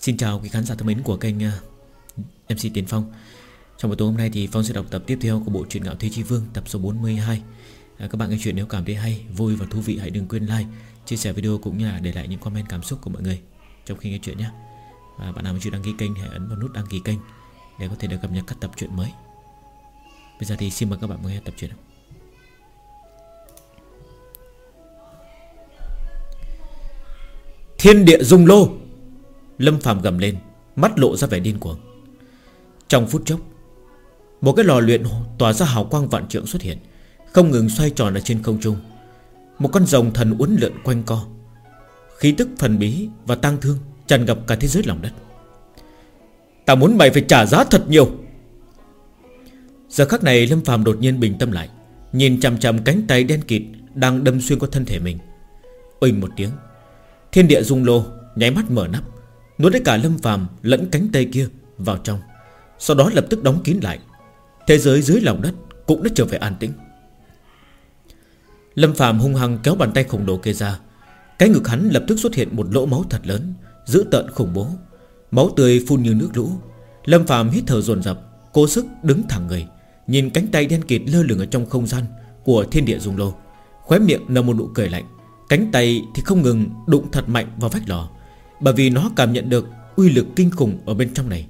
Xin chào quý khán giả thân mến của kênh ờ, MC Tiến Phong. Trong buổi tối hôm nay thì Phong sẽ đọc tập tiếp theo của bộ truyện Ngạo Thế Chi Vương tập số 42 à, Các bạn nghe chuyện nếu cảm thấy hay, vui và thú vị hãy đừng quên like, chia sẻ video cũng như là để lại những comment cảm xúc của mọi người Trong khi nghe chuyện nhé. Và bạn nào chưa đăng ký kênh hãy ấn vào nút đăng ký kênh Để có thể được cập nhật các tập truyện mới. Bây giờ thì xin mời các bạn nghe tập truyện Thiên địa dung lô. Lâm Phạm gầm lên, Mắt lộ ra vẻ điên cuồng. Trong phút chốc, Một cái lò luyện tỏa ra hào quang vạn trượng xuất hiện, Không ngừng xoay tròn ở trên không trung. Một con rồng thần uốn lượn quanh co, Khí tức thần bí và tang thương Tràn ngập cả thế giới lòng đất. Ta muốn mày phải trả giá thật nhiều. Giờ khắc này, Lâm Phạm đột nhiên bình tâm lại, Nhìn chằm chằm cánh tay đen kịt Đang đâm xuyên qua thân thể mình. Uỳnh một tiếng, Thiên địa rung lô, Nháy mắt mở nắp Nuốt lấy cả Lâm Phàm lẫn cánh tay kia vào trong. Sau đó lập tức đóng kín lại. Thế giới dưới lòng đất cũng đã trở về an tĩnh. Lâm Phàm hung hăng kéo bàn tay khổng lồ kia ra. Cái ngực hắn lập tức xuất hiện một lỗ máu thật lớn, Dữ tợn khủng bố. Máu tươi phun như nước lũ. Lâm Phàm hít thở dồn dập, Cố sức đứng thẳng người, Nhìn cánh tay đen kịt lơ lửng ở trong không gian Của thiên địa dung lô. Khóe miệng nở một nụ cười lạnh, Cánh tay thì không ngừng đụng thật mạnh vào vách lò. Bởi vì nó cảm nhận được Uy lực kinh khủng ở bên trong này.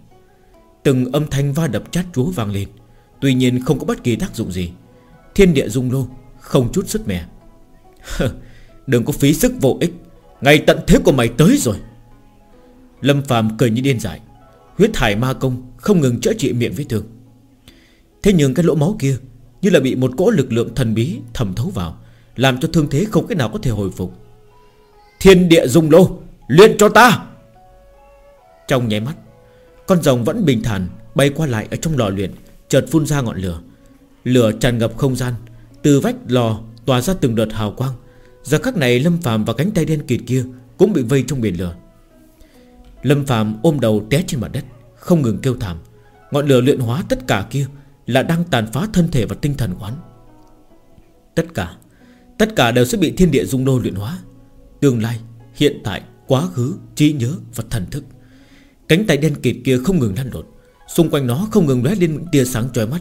Từng âm thanh va đập chát chúa vang lên. Tuy nhiên không có bất kỳ tác dụng gì. Thiên địa dung lô, Không chút sức mẻ. Đừng có phí sức vô ích. Ngày tận thế của mày tới rồi. Lâm phàm cười như điên dại. Huyết thải ma công không ngừng chữa trị miệng vết thương. Thế nhưng cái lỗ máu kia Như là bị một cỗ lực lượng thần bí thẩm thấu vào, làm cho thương thế không cách nào có thể hồi phục. Thiên địa dung lô. Luyện cho ta. Trong nháy mắt Con rồng vẫn bình thản Bay qua lại ở trong lò luyện Chợt phun ra ngọn lửa. Lửa tràn ngập không gian Từ vách lò tỏa ra từng đợt hào quang. Giờ khắc này Lâm Phạm và cánh tay đen kịt kia Cũng bị vây trong biển lửa. Lâm Phạm ôm đầu té trên mặt đất Không ngừng kêu thảm. Ngọn lửa luyện hóa tất cả kia Là đang tàn phá thân thể và tinh thần quán. Tất cả Tất cả đều sẽ bị thiên địa dung đô luyện hóa. Tương lai, hiện tại, quá khứ, trí nhớ và thần thức. Cánh tay đen kịt kia không ngừng lăn lộn Xung quanh nó không ngừng lóe lên những tia sáng chói mắt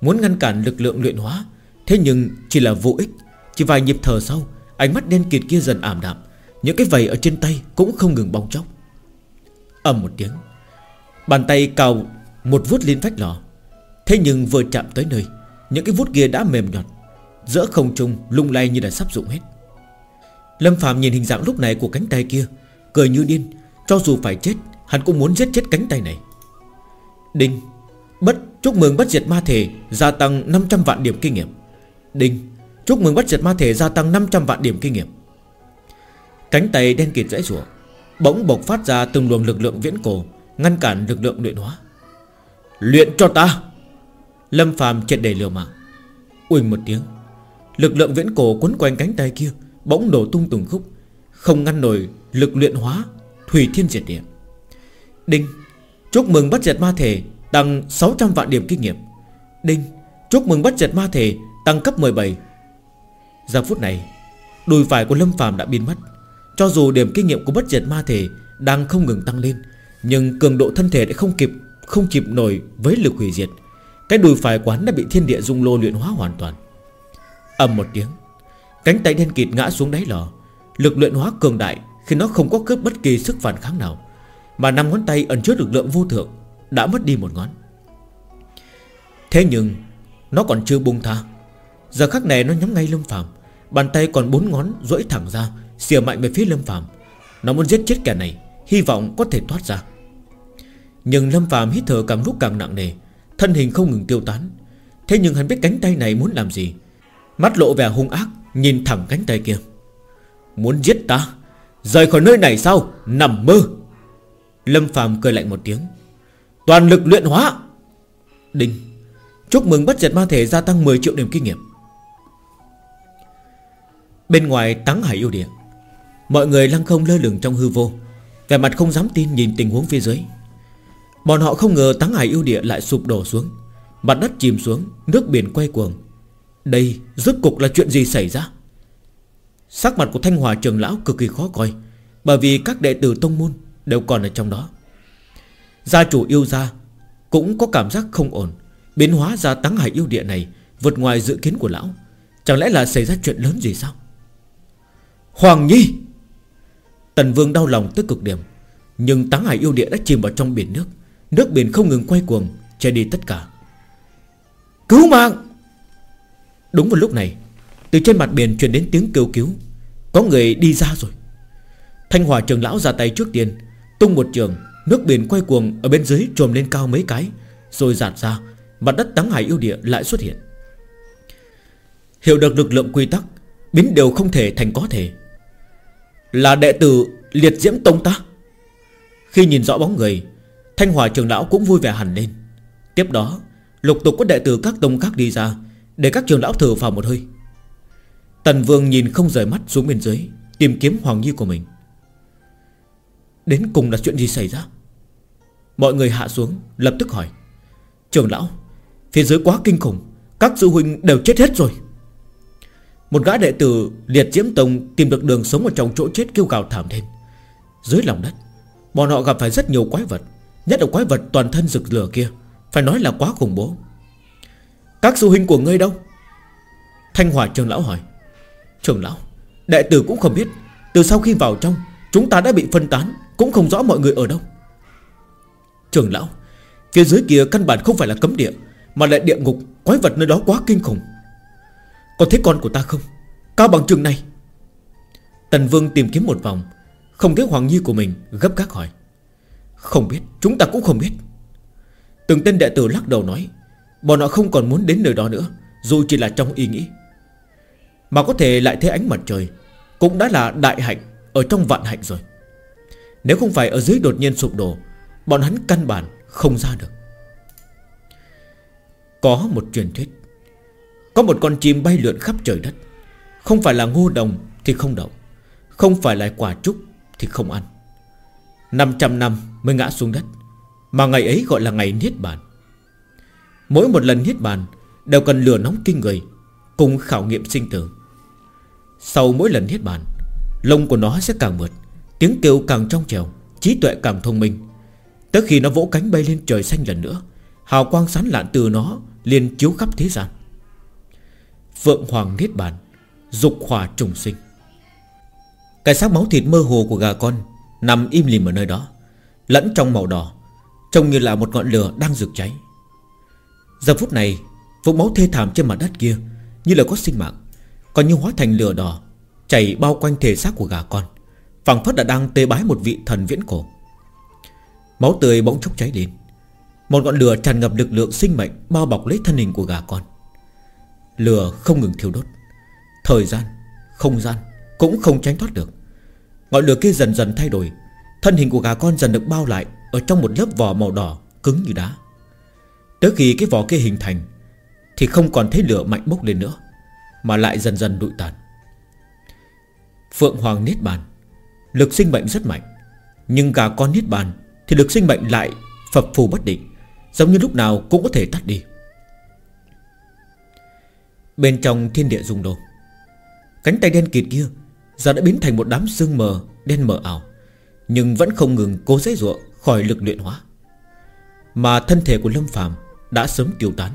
Muốn ngăn cản lực lượng luyện hóa. Thế nhưng chỉ là vô ích Chỉ vài nhịp thở sau Ánh mắt đen kịt kia dần ảm đạm Những cái vầy ở trên tay cũng không ngừng bong chóc. Ầm một tiếng Bàn tay cào một vuốt lên vách lò. Thế nhưng vừa chạm tới nơi Những cái vuốt kia đã mềm nhọt Giữa không trung lung lay như đã sắp dụng hết. Lâm Phạm nhìn hình dạng lúc này của cánh tay kia Cười như điên. Cho dù phải chết, Hắn cũng muốn giết chết cánh tay này. Đinh, Bất, chúc mừng bất diệt ma thể Gia tăng 500 vạn điểm kinh nghiệm. Đinh, Chúc mừng bất diệt ma thể gia tăng 500 vạn điểm kinh nghiệm. Cánh tay đen kịt rẽ rủa, Bỗng bộc phát ra từng luồng lực lượng viễn cổ, Ngăn cản lực lượng luyện hóa. Luyện cho ta! Lâm Phàm triệt đầy liều mạng. Uỳnh một tiếng, Lực lượng viễn cổ quấn quanh cánh tay kia Bỗng đổ tung từng khúc không ngăn nổi lực luyện hóa Thủy thiên diệt địa. Đinh, Chúc mừng bắt diệt ma thể Tăng 600 vạn điểm kinh nghiệm. Đinh, Chúc mừng bắt diệt ma thể Tăng cấp 17 Giờ phút này, Đùi phải của Lâm phàm đã biến mất. Cho dù điểm kinh nghiệm của bất diệt ma thể Đang không ngừng tăng lên, Nhưng cường độ thân thể đã không kịp Không kịp nổi với lực hủy diệt. Cái đùi phải quán đã bị thiên địa dung lô luyện hóa hoàn toàn. Ầm một tiếng, Cánh tay đen kịt ngã xuống đáy lò. Lực luyện hóa cường đại Khi nó không có cướp bất kỳ sức phản kháng nào, Mà năm ngón tay ẩn chứa lực lượng vô thượng Đã mất đi một ngón. Thế nhưng, Nó còn chưa buông tha. Giờ khắc này nó nhắm ngay Lâm Phạm Bàn tay còn bốn ngón duỗi thẳng ra, Xìa mạnh về phía Lâm Phạm Nó muốn giết chết kẻ này, Hy vọng có thể thoát ra. Nhưng Lâm Phạm hít thở càng lúc càng nặng nề, Thân hình không ngừng tiêu tán. Thế nhưng hắn biết cánh tay này muốn làm gì? Mắt lộ vẻ hung ác, Nhìn thẳng cánh tay kia. Muốn giết ta? Rời khỏi nơi này sao? Nằm mơ. Lâm phàm cười lạnh một tiếng. Toàn lực luyện hóa. Đinh. Chúc mừng bất diệt ma thể gia tăng 10 triệu điểm kinh nghiệm. Bên ngoài táng hải yêu địa. Mọi người lăng không lơ lửng trong hư vô. Vẻ mặt không dám tin nhìn tình huống phía dưới. Bọn họ không ngờ táng hải yêu địa lại sụp đổ xuống. Mặt đất chìm xuống, Nước biển quay cuồng. Đây rốt cục là chuyện gì xảy ra? Sắc mặt của Thanh Hòa trường lão cực kỳ khó coi, Bởi vì các đệ tử tông môn Đều còn ở trong đó. Gia chủ yêu gia Cũng có cảm giác không ổn, Biến hóa ra táng hải yêu địa này Vượt ngoài dự kiến của lão. Chẳng lẽ là xảy ra chuyện lớn gì sao? Hoàng Nhi! Tần Vương đau lòng tới cực điểm, Nhưng táng hải yêu địa đã chìm vào trong biển nước. Nước biển không ngừng quay cuồng, Che đi tất cả. Cứu mạng! Đúng vào lúc này từ trên mặt biển truyền đến tiếng kêu cứu. Có người đi ra rồi. Thanh Hòa trường lão ra tay trước tiên, Tung một trường, Nước biển quay cuồng ở bên dưới trồm lên cao mấy cái, Rồi giạt ra, Mặt đất táng hải yêu địa lại xuất hiện. Hiểu được lực lượng quy tắc Biến đều không thể thành có thể. Là đệ tử liệt diễm tông ta. Khi nhìn rõ bóng người, Thanh Hòa trường lão cũng vui vẻ hẳn lên. Tiếp đó, Lục tục có đệ tử các tông khác đi ra, Để các trường lão thử vào một hơi. Tần Vương nhìn không rời mắt xuống bên dưới, Tìm kiếm Hoàng Nhi của mình. Đến cùng là chuyện gì xảy ra? Mọi người hạ xuống, Lập tức hỏi. Trường lão, Phía dưới quá kinh khủng, Các sư huynh đều chết hết rồi. Một gã đệ tử liệt diễm tông Tìm được đường sống ở trong chỗ chết kêu gào thảm thêm. Dưới lòng đất, Bọn họ gặp phải rất nhiều quái vật, Nhất là quái vật toàn thân rực lửa kia, Phải nói là quá khủng bố. Các sư huynh của ngươi đâu? Thanh Hòa trường lão hỏi. Trường lão, Đệ tử cũng không biết. Từ sau khi vào trong, Chúng ta đã bị phân tán, Cũng không rõ mọi người ở đâu. Trường lão, Phía dưới kia căn bản không phải là cấm địa, Mà lại địa ngục, Quái vật nơi đó quá kinh khủng. Còn thấy con của ta không? Cao bằng trường này. Tần Vương tìm kiếm một vòng, Không thấy Hoàng Nhi của mình, gấp gác hỏi. Không biết, Chúng ta cũng không biết. Từng tên đệ tử lắc đầu nói, Bọn họ không còn muốn đến nơi đó nữa, Dù chỉ là trong ý nghĩ. Mà có thể lại thấy ánh mặt trời Cũng đã là đại hạnh Ở trong vạn hạnh rồi. Nếu không phải ở dưới đột nhiên sụp đổ, Bọn hắn căn bản không ra được. Có một truyền thuyết, Có một con chim bay lượn khắp trời đất. Không phải là ngô đồng thì không đậu, Không phải là quả trúc thì không ăn. 500 năm mới ngã xuống đất, Mà ngày ấy gọi là ngày Niết Bàn. Mỗi một lần Niết Bàn Đều cần lửa nóng kinh người Cùng khảo nghiệm sinh tử. Sau mỗi lần Niết Bàn, Lông của nó sẽ càng mượt, Tiếng kêu càng trong trèo, Trí tuệ càng thông minh. Tới khi nó vỗ cánh bay lên trời xanh lần nữa, Hào quang sán lạn từ nó liền chiếu khắp thế gian. Phượng Hoàng Niết Bàn, Dục hỏa trùng sinh. Cái xác máu thịt mơ hồ của gà con Nằm im lìm ở nơi đó, Lẫn trong màu đỏ, Trông như là một ngọn lửa đang rực cháy. Giờ phút này Vùng máu thê thảm trên mặt đất kia Như là có sinh mạng. Còn như hóa thành lửa đỏ Chảy bao quanh thể xác của gà con phẳng phất đã đang tê bái một vị thần viễn cổ. Máu tươi bỗng chốc cháy lên. Một ngọn lửa tràn ngập lực lượng sinh mệnh Bao bọc lấy thân hình của gà con. Lửa không ngừng thiêu đốt. Thời gian, không gian Cũng không tránh thoát được. Ngọn lửa kia dần dần thay đổi. Thân hình của gà con dần được bao lại Ở trong một lớp vỏ màu đỏ cứng như đá. Tới khi cái vỏ kia hình thành Thì không còn thấy lửa mạnh bốc lên nữa. Mà lại dần dần đụi tàn. Phượng Hoàng Niết Bàn, Lực sinh mệnh rất mạnh, Nhưng cả con Niết Bàn thì lực sinh mệnh lại phập phù bất định, Giống như lúc nào cũng có thể tắt đi. Bên trong thiên địa rung đô Cánh tay đen kịt kia Giờ đã biến thành một đám sương mờ Đen mờ ảo, Nhưng vẫn không ngừng cố giấy ruộng khỏi lực luyện hóa. Mà thân thể của Lâm phàm Đã sớm tiêu tán,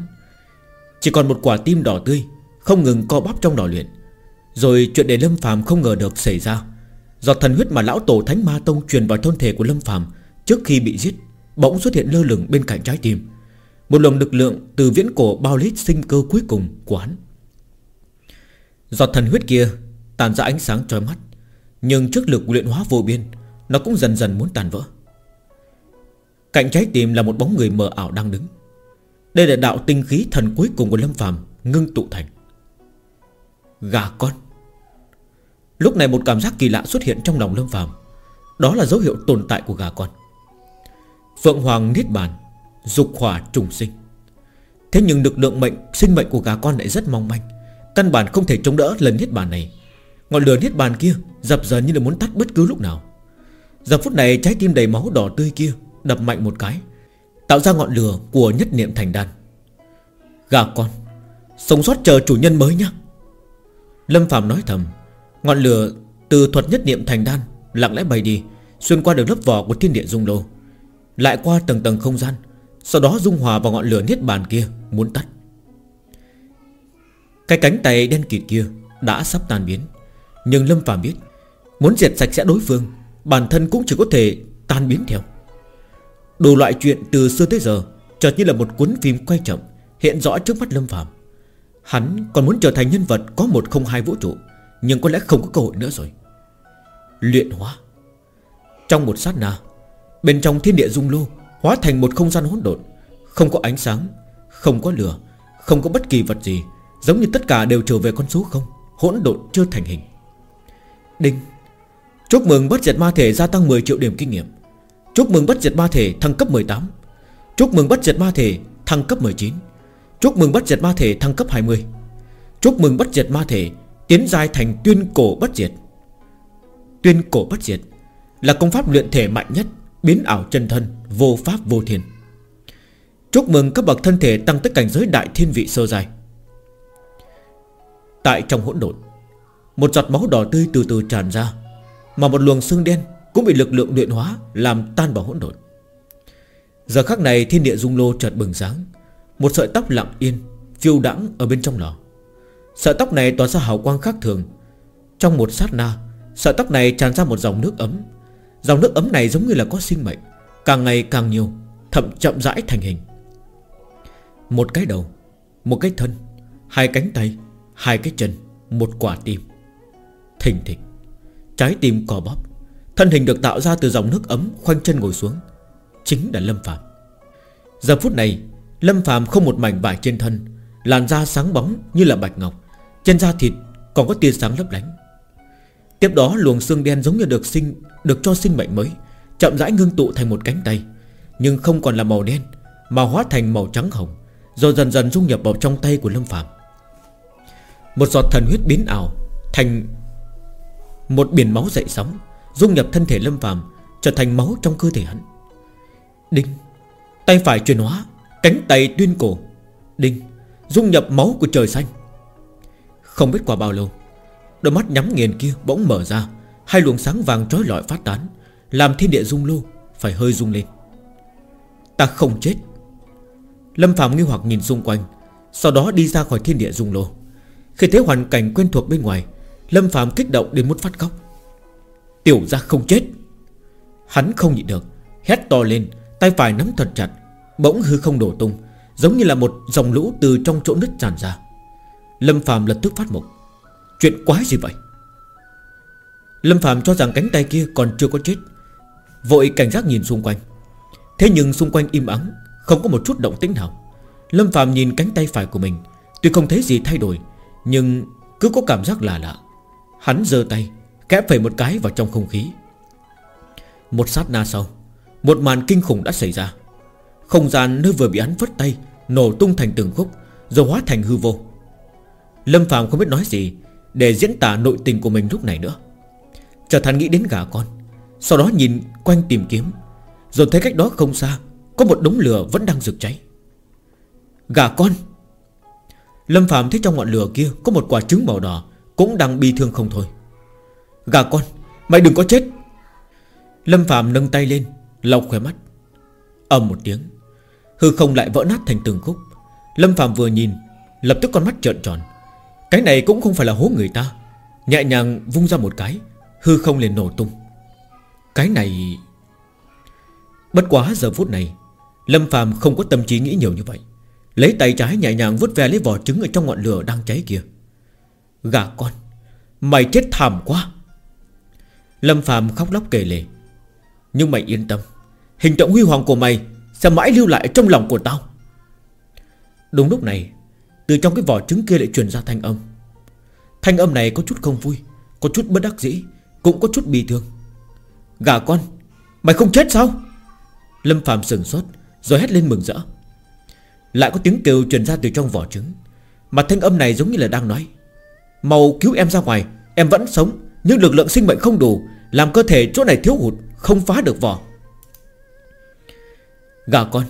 Chỉ còn một quả tim đỏ tươi không ngừng co bắp trong đỏ luyện. Rồi chuyện để Lâm phàm không ngờ được xảy ra. Giọt thần huyết mà lão tổ Thánh Ma Tông truyền vào thân thể của Lâm phàm Trước khi bị giết, Bỗng xuất hiện lơ lửng bên cạnh trái tim. Một luồng lực lượng từ viễn cổ bao lít sinh cơ cuối cùng của hắn. Giọt thần huyết kia Tàn ra ánh sáng trói mắt, Nhưng trước lực luyện hóa vô biên, Nó cũng dần dần muốn tàn vỡ. Cạnh trái tim là một bóng người mờ ảo đang đứng. Đây là đạo tinh khí thần cuối cùng của Lâm phàm Ngưng tụ thành. Gà con. Lúc này một cảm giác kỳ lạ xuất hiện trong lòng Lâm phàm. Đó là dấu hiệu tồn tại của gà con. Phượng Hoàng Niết Bàn, Dục hỏa trùng sinh. Thế nhưng lực lượng mệnh, sinh mệnh của gà con lại rất mong manh. Căn bản không thể chống đỡ lần Niết Bàn này. Ngọn lửa Niết Bàn kia Dập dần như là muốn tắt bất cứ lúc nào. Giờ phút này trái tim đầy máu đỏ tươi kia Đập mạnh một cái, Tạo ra ngọn lửa của nhất niệm thành đan. Gà con, Sống sót chờ chủ nhân mới nhá. Lâm Phạm nói thầm, Ngọn lửa từ thuật nhất niệm thành đan, Lặng lẽ bay đi, Xuyên qua được lớp vỏ của thiên địa dung lô, Lại qua tầng tầng không gian, Sau đó dung hòa vào ngọn lửa niết bàn kia, Muốn tắt. Cái cánh tay đen kịt kia Đã sắp tan biến, Nhưng Lâm Phạm biết, Muốn diệt sạch sẽ đối phương, Bản thân cũng chỉ có thể tan biến theo. Đủ loại chuyện từ xưa tới giờ, Chợt như là một cuốn phim quay chậm, Hiện rõ trước mắt Lâm Phạm. Hắn còn muốn trở thành nhân vật có một không hai vũ trụ, Nhưng có lẽ không có cơ hội nữa rồi. Luyện hóa. Trong một sát na, Bên trong thiên địa dung lô Hóa thành một không gian hỗn độn, Không có ánh sáng, Không có lửa, Không có bất kỳ vật gì, Giống như tất cả đều trở về con số không, Hỗn độn chưa thành hình. Đinh. Chúc mừng bất diệt ma thể gia tăng 10 triệu điểm kinh nghiệm. Chúc mừng bất diệt ma thể thăng cấp 18 Chúc mừng bất diệt ma thể thăng cấp 19 Chúc mừng bất diệt ma thể thăng cấp 20 Chúc mừng bất diệt ma thể Tiến giai thành tuyên cổ bất diệt. Tuyên cổ bất diệt Là công pháp luyện thể mạnh nhất, Biến ảo chân thân, Vô pháp vô thiên. Chúc mừng các bậc thân thể tăng tới cảnh giới đại thiên vị sơ dài Tại trong hỗn độn, Một giọt máu đỏ tươi từ từ tràn ra, Mà một luồng xương đen Cũng bị lực lượng luyện hóa Làm tan vào hỗn độn. Giờ khắc này thiên địa dung lô chợt bừng sáng một sợi tóc lặng yên, Phiêu đãng ở bên trong lò. Sợi tóc này tỏa ra hào quang khác thường. Trong một sát na, Sợi tóc này tràn ra một dòng nước ấm. Dòng nước ấm này giống như là có sinh mệnh, Càng ngày càng nhiều, Thậm chậm rãi thành hình. Một cái đầu, Một cái thân, Hai cánh tay, Hai cái chân, Một quả tim. Thình thịch, Trái tim cò bóp, Thân hình được tạo ra từ dòng nước ấm Khoanh chân ngồi xuống, Chính là Lâm Phạm Giờ phút này Lâm Phạm không một mảnh vải trên thân, Làn da sáng bóng như là bạch ngọc, Trên da thịt còn có tia sáng lấp lánh. Tiếp đó luồng xương đen giống như được sinh, Được cho sinh mệnh mới, Chậm rãi ngưng tụ thành một cánh tay, Nhưng không còn là màu đen, Mà hóa thành màu trắng hồng, Rồi dần dần dung nhập vào trong tay của Lâm Phạm Một giọt thần huyết biến ảo Thành Một biển máu dậy sóng, Dung nhập thân thể Lâm Phạm Trở thành máu trong cơ thể hắn. Đinh, Tay phải chuyển hóa Cánh tay tuyên cổ, Đinh, Dung nhập máu của trời xanh. Không biết qua bao lâu, Đôi mắt nhắm nghiền kia bỗng mở ra, Hai luồng sáng vàng trói lọi phát tán, Làm thiên địa rung lô, Phải hơi rung lên. Ta không chết. Lâm Phạm nghi hoặc nhìn xung quanh, Sau đó đi ra khỏi thiên địa rung lô. Khi thấy hoàn cảnh quen thuộc bên ngoài, Lâm Phạm kích động đến muốn phát khóc. Tiểu ra không chết. Hắn không nhịn được, Hét to lên, Tay phải nắm thật chặt Bỗng hư không đổ tung, Giống như là một dòng lũ từ trong chỗ nứt tràn ra. Lâm Phạm lập tức phát mục Chuyện quái gì vậy? Lâm Phạm cho rằng cánh tay kia còn chưa có chết. Vội cảnh giác nhìn xung quanh. Thế nhưng xung quanh im ắng, Không có một chút động tĩnh nào. Lâm Phạm nhìn cánh tay phải của mình, Tuy không thấy gì thay đổi, Nhưng cứ có cảm giác lạ lạ. Hắn giơ tay, Kẽ phẩy một cái vào trong không khí. Một sát na sau, Một màn kinh khủng đã xảy ra. Không gian nơi vừa bị hắn vứt tay, Nổ tung thành từng khúc, Rồi hóa thành hư vô. Lâm Phạm không biết nói gì Để diễn tả nội tình của mình lúc này nữa. Trở thành nghĩ đến gà con, Sau đó nhìn quanh tìm kiếm, Rồi thấy cách đó không xa, Có một đống lửa vẫn đang rực cháy. Gà con! Lâm Phạm thấy trong ngọn lửa kia Có một quả trứng màu đỏ Cũng đang bi thương không thôi. Gà con, Mày đừng có chết! Lâm Phạm nâng tay lên, Lau khóe mắt. Ầm một tiếng Hư không lại vỡ nát thành từng khúc. Lâm Phạm vừa nhìn, Lập tức con mắt trợn tròn. Cái này cũng không phải là hố người ta. Nhẹ nhàng vung ra một cái, Hư không liền nổ tung. Cái này Bất quá giờ phút này, Lâm Phạm không có tâm trí nghĩ nhiều như vậy. Lấy tay trái nhẹ nhàng vứt ve lấy vỏ trứng Ở trong ngọn lửa đang cháy kia. Gà con, Mày chết thảm quá. Lâm Phạm khóc lóc kể lể. Nhưng mày yên tâm, Hình tượng huy hoàng của mày sẽ mãi lưu lại trong lòng của tao? Đúng lúc này, Từ trong cái vỏ trứng kia lại truyền ra thanh âm. Thanh âm này có chút không vui, Có chút bất đắc dĩ, Cũng có chút bi thương. Gà con, Mày không chết sao? Lâm Phạm sừng sốt, Rồi hét lên mừng rỡ. Lại có tiếng kêu truyền ra từ trong vỏ trứng, Mà thanh âm này giống như là đang nói. Màu cứu em ra ngoài, Em vẫn sống, Nhưng lực lượng sinh mệnh không đủ, Làm cơ thể chỗ này thiếu hụt, Không phá được vỏ. Gà con,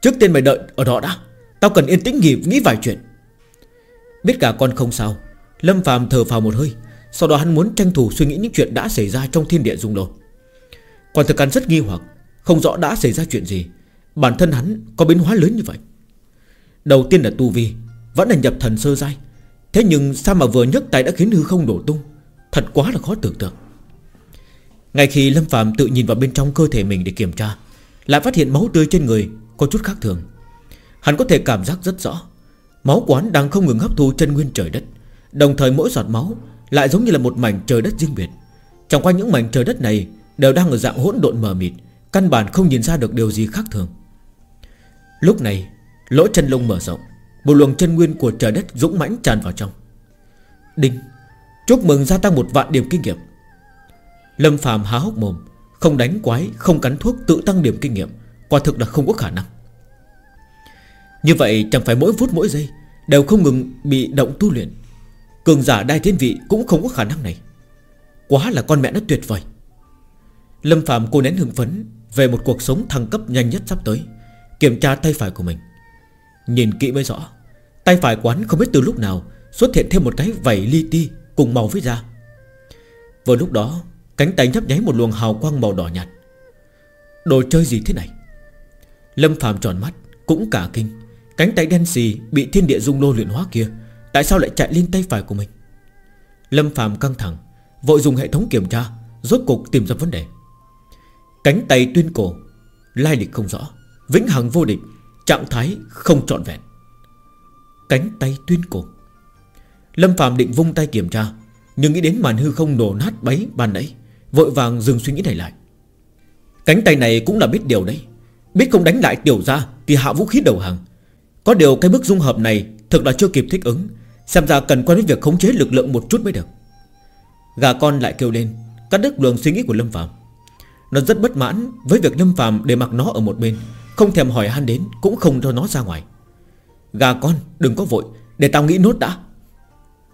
Trước tiên mày đợi ở đó đã. Tao cần yên tĩnh nghỉ, nghĩ vài chuyện. Biết gà con không sao, Lâm Phạm thở phào một hơi. Sau đó hắn muốn tranh thủ suy nghĩ những chuyện đã xảy ra Trong thiên địa dung lô Còn thực hắn rất nghi hoặc, Không rõ đã xảy ra chuyện gì. Bản thân hắn có biến hóa lớn như vậy. Đầu tiên là tu vi, Vẫn là nhập thần sơ giai. Thế nhưng sao mà vừa nhấc tay đã khiến hư không đổ tung? Thật quá là khó tưởng tượng. Ngay khi Lâm Phạm tự nhìn vào bên trong cơ thể mình để kiểm tra lại phát hiện máu tươi trên người, Có chút khác thường. Hắn có thể cảm giác rất rõ, Máu quán đang không ngừng hấp thu chân nguyên trời đất. Đồng thời mỗi giọt máu Lại giống như là một mảnh trời đất riêng biệt. Trong qua những mảnh trời đất này Đều đang ở dạng hỗn độn mờ mịt, Căn bản không nhìn ra được điều gì khác thường. Lúc này, Lỗ chân lông mở rộng, Một luồng chân nguyên của trời đất dũng mãnh tràn vào trong. Đinh, Chúc mừng gia tăng một vạn điểm kinh nghiệm. Lâm phàm há hốc mồm không đánh quái, không cắn thuốc tự tăng điểm kinh nghiệm. Quả thực là không có khả năng. Như vậy chẳng phải mỗi phút mỗi giây Đều không ngừng bị động tu luyện. Cường giả đai thiên vị cũng không có khả năng này. Quá là con mẹ nó tuyệt vời. Lâm Phạm cô nén hưng phấn Về một cuộc sống thăng cấp nhanh nhất sắp tới Kiểm tra tay phải của mình. Nhìn kỹ mới rõ Tay phải quán không biết từ lúc nào Xuất hiện thêm một cái vảy li ti Cùng màu với da. Vừa lúc đó Cánh tay nhấp nháy một luồng hào quang màu đỏ nhạt. Đồ chơi gì thế này? Lâm Phạm tròn mắt, Cũng cả kinh. Cánh tay đen xì bị thiên địa dung lô luyện hóa kia, Tại sao lại chạy lên tay phải của mình? Lâm Phạm căng thẳng, Vội dùng hệ thống kiểm tra, Rốt cục tìm ra vấn đề. Cánh tay tuyên cổ, Lai lịch không rõ, Vĩnh hằng vô địch, Trạng thái không trọn vẹn. Cánh tay tuyên cổ. Lâm Phạm định vung tay kiểm tra, Nhưng nghĩ đến màn hư không nổ nát bấy ban nãy Vội vàng dừng suy nghĩ này lại. Cánh tay này cũng là biết điều đấy. Biết không đánh lại tiểu ra Thì hạ vũ khí đầu hàng. Có điều cái bước dung hợp này Thực là chưa kịp thích ứng. Xem ra cần quan với việc khống chế lực lượng một chút mới được. Gà con lại kêu lên, Cắt đứt luồng suy nghĩ của Lâm Phạm Nó rất bất mãn với việc Lâm Phạm để mặc nó ở một bên, Không thèm hỏi han đến, Cũng không cho nó ra ngoài. Gà con, đừng có vội, Để tao nghĩ nốt đã.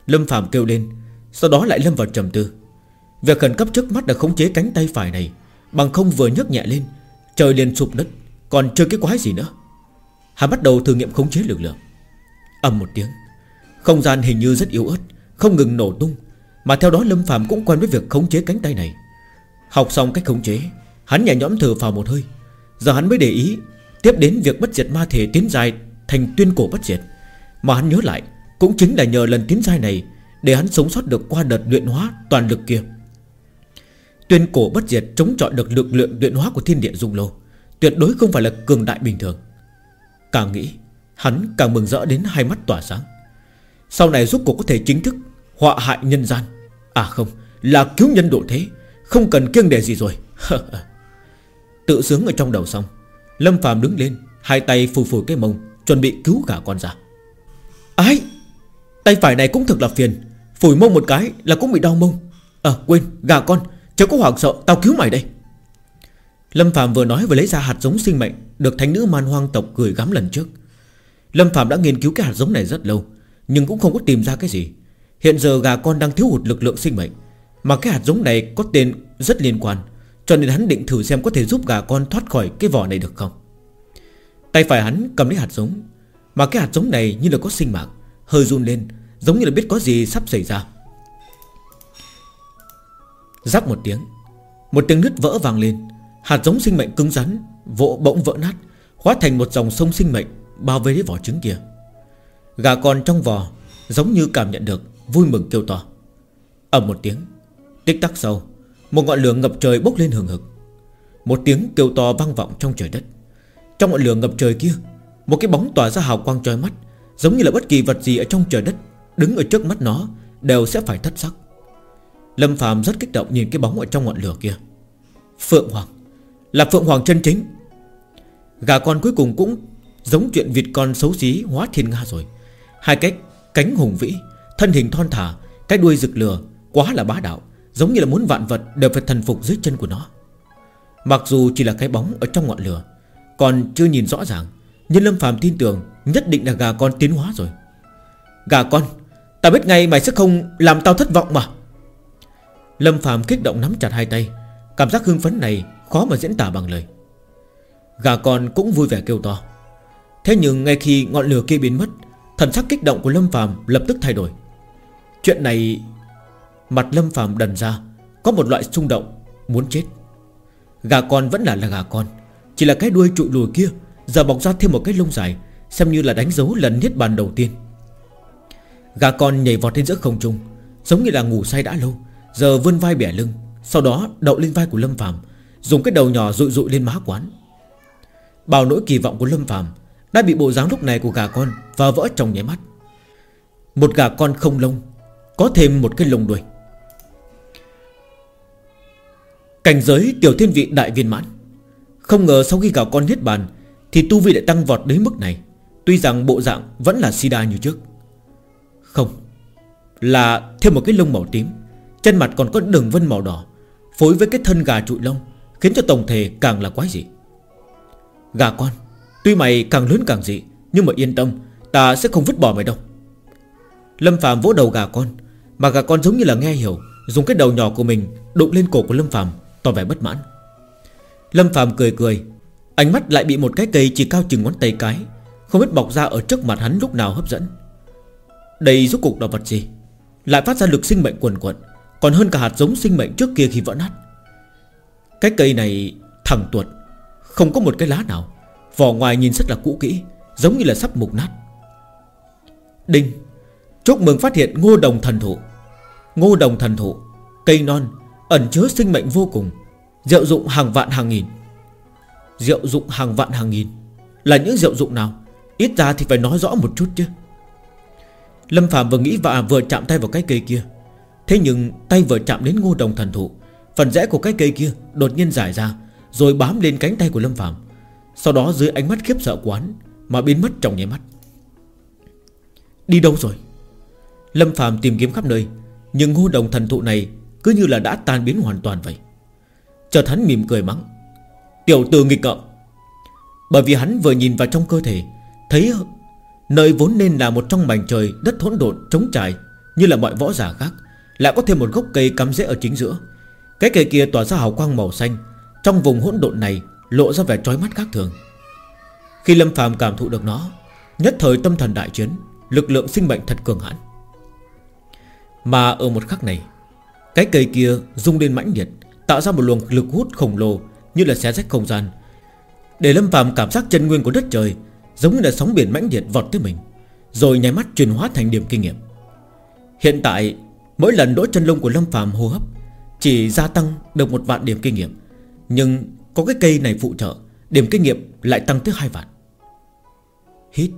Lâm Phạm kêu lên, Sau đó lại lâm vào trầm tư. Việc khẩn cấp trước mắt là khống chế cánh tay phải này, Bằng không vừa nhấc nhẹ lên, Trời liền sụp đất Còn chơi cái quái gì nữa. Hắn bắt đầu thử nghiệm khống chế lực lượng. Ầm một tiếng, Không gian hình như rất yếu ớt, Không ngừng nổ tung, Mà theo đó Lâm Phạm cũng quen với việc khống chế cánh tay này. Học xong cách khống chế, Hắn nhẹ nhõm thở vào một hơi. Giờ hắn mới để ý, Tiếp đến việc bất diệt ma thể tiến dài Thành tuyên cổ bất diệt. Mà hắn nhớ lại, Cũng chính là nhờ lần tiến dài này, Để hắn sống sót được qua đợt luyện hóa toàn lực kia. Tuyên cổ bất diệt chống chọi được lực lượng luyện hóa của thiên địa dung lô, Tuyệt đối không phải là cường đại bình thường. Càng nghĩ, Hắn càng mừng rỡ đến hai mắt tỏa sáng. Sau này rốt cuộc có thể chính thức Họa hại nhân gian. À không, là cứu nhân độ thế, Không cần kiêng đề gì rồi. Tự sướng ở trong đầu xong, Lâm phàm đứng lên, Hai tay phù phù cái mông, Chuẩn bị cứu cả con ra. Ái, Tay phải này cũng thật là phiền, Phủi mông một cái là cũng bị đau mông. À quên, gà con Chớ có hoảng sợ, tao cứu mày đây. Lâm Phạm vừa nói vừa lấy ra hạt giống sinh mệnh Được thánh nữ man hoang tộc gửi gắm lần trước. Lâm Phạm đã nghiên cứu cái hạt giống này rất lâu, Nhưng cũng không có tìm ra cái gì. Hiện giờ gà con đang thiếu hụt lực lượng sinh mệnh, Mà cái hạt giống này có tên rất liên quan, Cho nên hắn định thử xem có thể giúp gà con thoát khỏi cái vỏ này được không. Tay phải hắn cầm lấy hạt giống, Mà cái hạt giống này như là có sinh mạng, Hơi run lên, Giống như là biết có gì sắp xảy ra. Rắc một tiếng. Một tiếng nứt vỡ vàng lên. Hạt giống sinh mệnh cứng rắn, Vỗ bỗng vỡ nát, Hóa thành một dòng sông sinh mệnh Bao vây lấy vỏ trứng kia. Gà con trong vò Giống như cảm nhận được Vui mừng kêu to. Ầm một tiếng, Tích tắc sau, Một ngọn lửa ngập trời bốc lên hừng hực. Một tiếng kêu to vang vọng trong trời đất. Trong ngọn lửa ngập trời kia, Một cái bóng tỏa ra hào quang trói mắt, Giống như là bất kỳ vật gì ở trong trời đất Đứng ở trước mắt nó Đều sẽ phải thất sắc. Lâm Phạm rất kích động nhìn cái bóng ở trong ngọn lửa kia. Phượng Hoàng, Là Phượng Hoàng chân chính. Gà con cuối cùng cũng Giống chuyện vịt con xấu xí hóa thiên nga rồi. Hai cái cánh hùng vĩ, Thân hình thon thả, Cái đuôi rực lửa, Quá là bá đạo, Giống như là muốn vạn vật đều phải thần phục dưới chân của nó. Mặc dù chỉ là cái bóng ở trong ngọn lửa, Còn chưa nhìn rõ ràng, Nhưng Lâm Phạm tin tưởng Nhất định là gà con tiến hóa rồi. Gà con Ta biết ngay mày sẽ không làm tao thất vọng mà. Lâm Phạm kích động nắm chặt hai tay. Cảm giác hưng phấn này khó mà diễn tả bằng lời. Gà con cũng vui vẻ kêu to. Thế nhưng ngay khi ngọn lửa kia biến mất, Thần sắc kích động của Lâm Phạm lập tức thay đổi. Chuyện này, Mặt Lâm Phạm đần ra, Có một loại xung động, Muốn chết. Gà con vẫn là là gà con, Chỉ là cái đuôi trụi lùi kia, Giờ bọc ra thêm một cái lông dài, Xem như là đánh dấu lần niết bàn đầu tiên. Gà con nhảy vọt lên giữa không trung, Giống như là ngủ say đã lâu Giờ vươn vai bẻ lưng, Sau đó đậu lên vai của Lâm Phạm Dùng cái đầu nhỏ rụi rụi lên má quán. Bao nỗi kỳ vọng của Lâm Phạm Đã bị bộ dáng lúc này của gà con Và vỡ trong nháy mắt. Một gà con không lông, Có thêm một cái lông đuôi. Cảnh giới tiểu thiên vị đại viên mãn. Không ngờ sau khi gà con hết bàn, Thì tu vi lại tăng vọt đến mức này. Tuy rằng bộ dạng vẫn là sida như trước. Không, Là thêm một cái lông màu tím. Chân mặt còn có đường vân màu đỏ. Phối với cái thân gà trụi lông, Khiến cho tổng thể càng là quái dị. Gà con, Tuy mày càng lớn càng dị, Nhưng mà yên tâm, Ta sẽ không vứt bỏ mày đâu. Lâm Phạm vỗ đầu gà con, Mà gà con giống như là nghe hiểu, Dùng cái đầu nhỏ của mình đụng lên cổ của Lâm Phạm Tỏ vẻ bất mãn. Lâm Phạm cười cười, Ánh mắt lại bị một cái cây chỉ cao chừng ngón tay cái, Không biết bọc ra ở trước mặt hắn lúc nào hấp dẫn. Đây rốt cục là vật gì? Lại phát ra lực sinh mệnh quần quận. Còn hơn cả hạt giống sinh mệnh trước kia khi vỡ nát. Cái cây này thẳng tuột, Không có một cái lá nào. Vỏ ngoài nhìn rất là cũ kỹ, Giống như là sắp mục nát. Đinh, Chúc mừng phát hiện ngô đồng thần thụ. Ngô đồng thần thụ, Cây non, Ẩn chứa sinh mệnh vô cùng. Diệu dụng hàng vạn hàng nghìn. Diệu dụng hàng vạn hàng nghìn Là những diệu dụng nào? Ít ra thì phải nói rõ một chút chứ. Lâm Phạm vừa nghĩ và vừa chạm tay vào cái cây kia. Thế nhưng tay vừa chạm đến ngô đồng thần thụ, Phần rẽ của cái cây kia đột nhiên giải ra, Rồi bám lên cánh tay của Lâm Phạm Sau đó dưới ánh mắt khiếp sợ quán Mà biến mất trong nháy mắt. Đi đâu rồi? Lâm Phạm tìm kiếm khắp nơi, Nhưng ngô đồng thần thụ này Cứ như là đã tan biến hoàn toàn vậy. Chợt hắn mỉm cười mắng, Tiểu tử nghịch ngợm. Bởi vì hắn vừa nhìn vào trong cơ thể, Thấy nơi vốn nên là một trong mảnh trời Đất hỗn độn trống trải Như là mọi võ giả khác. Lại có thêm một gốc cây cắm rễ ở chính giữa. Cái cây kia tỏa ra hào quang màu xanh. Trong vùng hỗn độn này Lộ ra vẻ trói mắt khác thường. Khi Lâm phàm cảm thụ được nó, Nhất thời tâm thần đại chiến, Lực lượng sinh mệnh thật cường hãn. Mà ở một khắc này, Cái cây kia rung lên mãnh liệt, Tạo ra một luồng lực hút khổng lồ Như là xé rách không gian. Để Lâm phàm cảm giác chân nguyên của đất trời Giống như là sóng biển mãnh liệt vọt tới mình, Rồi nháy mắt chuyển hóa thành điểm kinh nghiệm. Hiện tại Mỗi lần đỗ chân lông của Lâm Phạm hô hấp, Chỉ gia tăng được một vạn điểm kinh nghiệm. Nhưng có cái cây này phụ trợ, Điểm kinh nghiệm lại tăng tới hai vạn. Hít.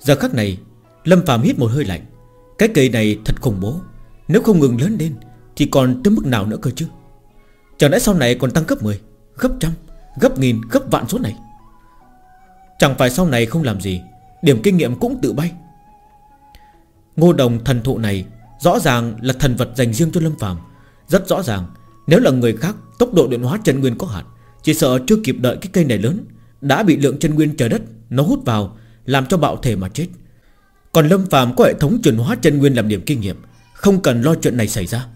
Giờ khắc này, Lâm Phạm hít một hơi lạnh. Cái cây này thật khủng bố. Nếu không ngừng lớn lên, Thì còn tới mức nào nữa cơ chứ? Chẳng lẽ sau này còn tăng gấp 10 Gấp trăm, Gấp nghìn, Gấp vạn số này? Chẳng phải sau này không làm gì, Điểm kinh nghiệm cũng tự bay. Ngô đồng thần thụ này Rõ ràng là thần vật dành riêng cho Lâm Phàm. Rất rõ ràng, Nếu là người khác, Tốc độ điện hóa chân nguyên có hạn, Chỉ sợ chưa kịp đợi cái cây này lớn, Đã bị lượng chân nguyên trời đất Nó hút vào, Làm cho bạo thể mà chết. Còn Lâm Phàm có hệ thống chuyển hóa chân nguyên làm điểm kinh nghiệm, Không cần lo chuyện này xảy ra.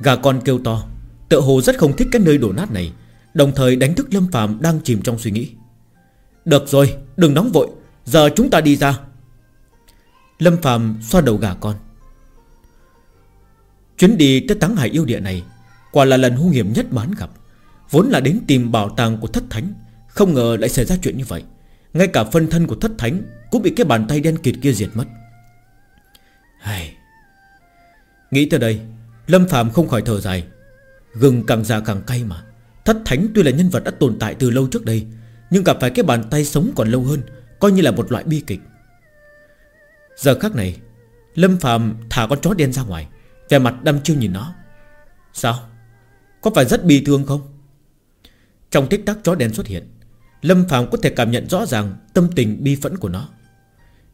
Gà con kêu to Tự hồ rất không thích cái nơi đổ nát này, Đồng thời đánh thức Lâm Phạm đang chìm trong suy nghĩ. Được rồi, đừng nóng vội, Giờ chúng ta đi ra. Lâm Phạm xoa đầu gà con. Chuyến đi tới Táng Hải yêu địa này Quả là lần hung hiểm nhất mà hắn gặp. Vốn là đến tìm bảo tàng của thất thánh, Không ngờ lại xảy ra chuyện như vậy. Ngay cả phân thân của thất thánh Cũng bị cái bàn tay đen kịt kia diệt mất. Hay... Nghĩ tới đây, Lâm Phạm không khỏi thở dài. Gừng càng già càng cay mà. Thất Thánh tuy là nhân vật đã tồn tại từ lâu trước đây, Nhưng gặp phải cái bàn tay sống còn lâu hơn, Coi như là một loại bi kịch. Giờ khắc này, Lâm Phạm thả con chó đen ra ngoài. Về mặt đâm chiêu nhìn nó. Sao? Có phải rất bi thương không? Trong tích tắc chó đen xuất hiện, Lâm Phạm có thể cảm nhận rõ ràng Tâm tình bi phẫn của nó.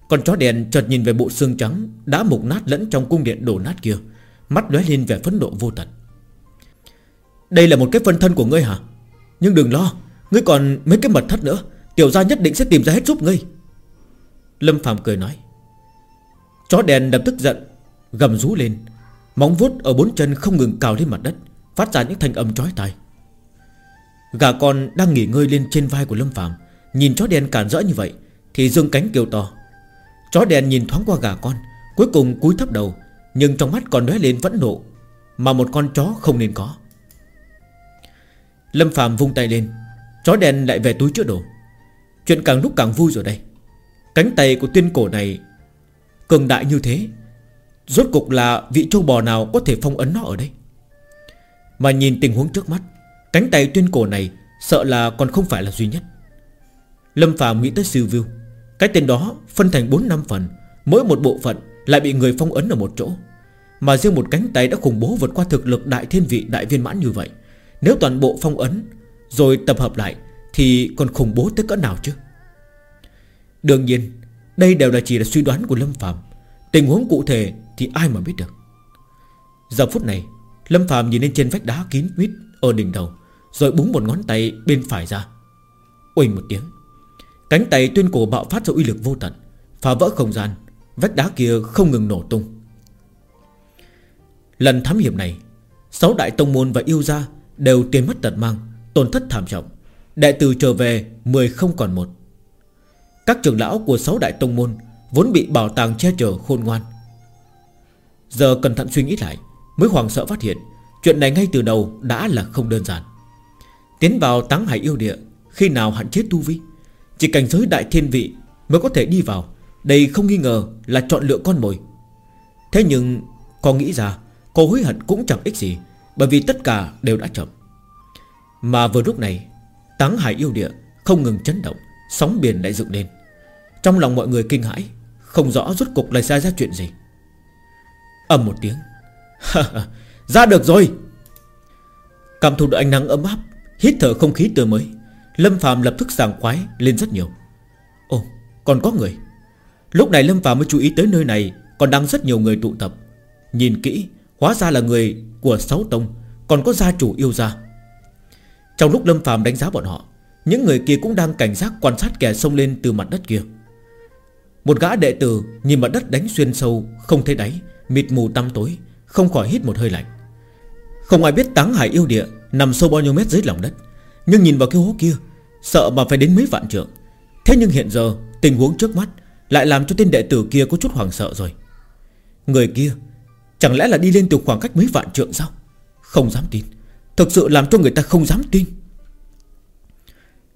Con chó đen chợt nhìn về bộ xương trắng Đã mục nát lẫn trong cung điện đổ nát kia, Mắt lóe lên vẻ phẫn nộ vô tận. Đây là một cái phân thân của ngươi hả? Nhưng đừng lo, Ngươi còn mấy cái mật thất nữa, Tiểu gia nhất định sẽ tìm ra hết giúp ngươi. Lâm Phạm cười nói. Chó đèn đập tức giận, Gầm rú lên. Móng vuốt ở bốn chân không ngừng cào lên mặt đất, Phát ra những thanh âm chói tai. Gà con đang nghỉ ngơi lên trên vai của Lâm Phạm Nhìn chó đen cản rỡ như vậy Thì dương cánh kêu to. Chó đen nhìn thoáng qua gà con, Cuối cùng cúi thấp đầu, Nhưng trong mắt còn lóe lên vẫn nộ Mà một con chó không nên có. Lâm Phạm vung tay lên, Chó đen lại về túi chữa đồ. Chuyện càng lúc càng vui rồi đây. Cánh tay của tuyên cổ này Cường đại như thế Rốt cục là vị châu bò nào có thể phong ấn nó ở đây? Mà nhìn tình huống trước mắt, Cánh tay tuyên cổ này Sợ là còn không phải là duy nhất. Lâm Phàm nghĩ tới siêu view, Cái tên đó phân thành 4 năm phần, Mỗi một bộ phận lại bị người phong ấn ở một chỗ. Mà riêng một cánh tay đã khủng bố vượt qua thực lực đại thiên vị, đại viên mãn như vậy, Nếu toàn bộ phong ấn Rồi tập hợp lại Thì còn khủng bố tới cỡ nào chứ? Đương nhiên, Đây đều là chỉ là suy đoán của Lâm Phạm Tình huống cụ thể thì ai mà biết được? Giờ phút này, Lâm Phạm nhìn lên trên vách đá kín mít Ở đỉnh đầu, Rồi búng một ngón tay bên phải ra. Uỳnh một tiếng. Cánh tay tuyên cổ bạo phát ra uy lực vô tận, Phá vỡ không gian, Vách đá kia không ngừng nổ tung. Lần thám hiểm này, Sáu đại tông môn và yêu gia Đều tiền mất tật mang, Tổn thất thảm trọng. Đệ tử trở về 10 không còn một. Các trưởng lão của sáu đại tông môn Vốn bị bảo tàng che chở khôn ngoan Giờ cẩn thận suy nghĩ lại, Mới hoàng sợ phát hiện, Chuyện này ngay từ đầu đã là không đơn giản. Tiến vào táng hải yêu địa, Khi nào hạn chế tu vi, Chỉ cảnh giới đại thiên vị Mới có thể đi vào. Đây không nghi ngờ là chọn lựa con mồi. Thế nhưng cô nghĩ ra cô hối hận cũng chẳng ích gì, Bởi vì tất cả đều đã chậm. Mà vừa lúc này, Táng hải yêu địa không ngừng chấn động, Sóng biển lại dựng lên. Trong lòng mọi người kinh hãi, Không rõ rốt cục lại xảy ra chuyện gì ầm một tiếng. Ra được rồi. Cảm thụ được ánh nắng ấm áp, Hít thở không khí tươi mới, Lâm Phạm lập tức sảng khoái lên rất nhiều. Ồ, còn có người. Lúc này Lâm Phạm mới chú ý tới nơi này, Còn đang rất nhiều người tụ tập. Nhìn kỹ, Hóa ra là người của Sáu Tông, Còn có gia chủ yêu gia. Trong lúc Lâm Phạm đánh giá bọn họ, Những người kia cũng đang cảnh giác quan sát kẻ sông lên từ mặt đất kia. Một gã đệ tử Nhìn mặt đất đánh xuyên sâu, Không thấy đáy Mịt mù tăm tối, Không khỏi hít một hơi lạnh. Không ai biết táng hải yêu địa Nằm sâu bao nhiêu mét dưới lòng đất. Nhưng nhìn vào cái hố kia, Sợ mà phải đến mấy vạn trượng. Thế nhưng hiện giờ, tình huống trước mắt Lại làm cho tên đệ tử kia có chút hoảng sợ rồi. Người kia, Chẳng lẽ là đi lên từ khoảng cách mấy vạn trượng sao? Không dám tin. Thực sự làm cho người ta không dám tin.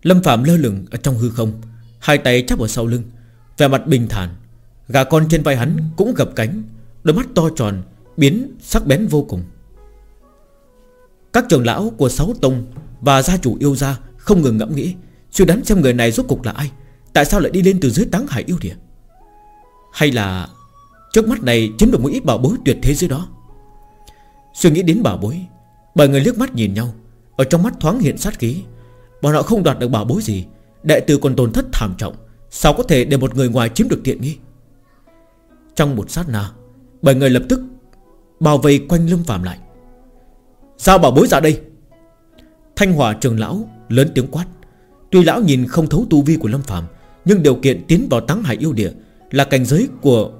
Lâm Phạm lơ lửng ở trong hư không, Hai tay chắp ở sau lưng, Vẻ mặt bình thản. Gà con trên vai hắn cũng gập cánh Đôi mắt to tròn, Biến sắc bén vô cùng. Các trưởng lão của sáu tông Và gia chủ yêu gia Không ngừng ngẫm nghĩ, Suy đoán xem người này rốt cục là ai, Tại sao lại đi lên từ dưới táng hải yêu địa. Hay là Trước mắt này chính là một ít bảo bối tuyệt thế dưới đó. Suy nghĩ đến bảo bối Bởi người liếc mắt nhìn nhau, Ở trong mắt thoáng hiện sát khí. Bọn họ không đoạt được bảo bối gì, Đệ tử còn tổn thất thảm trọng, Sao có thể để một người ngoài chiếm được tiện nghi? Trong một sát na Bảy người lập tức Bao vây quanh Lâm Phạm lại. Sao bảo bối ra đây? Thanh Hòa trường lão lớn tiếng quát. Tuy lão nhìn không thấu tu vi của Lâm Phạm Nhưng điều kiện tiến vào táng hải yêu địa Là cảnh giới của,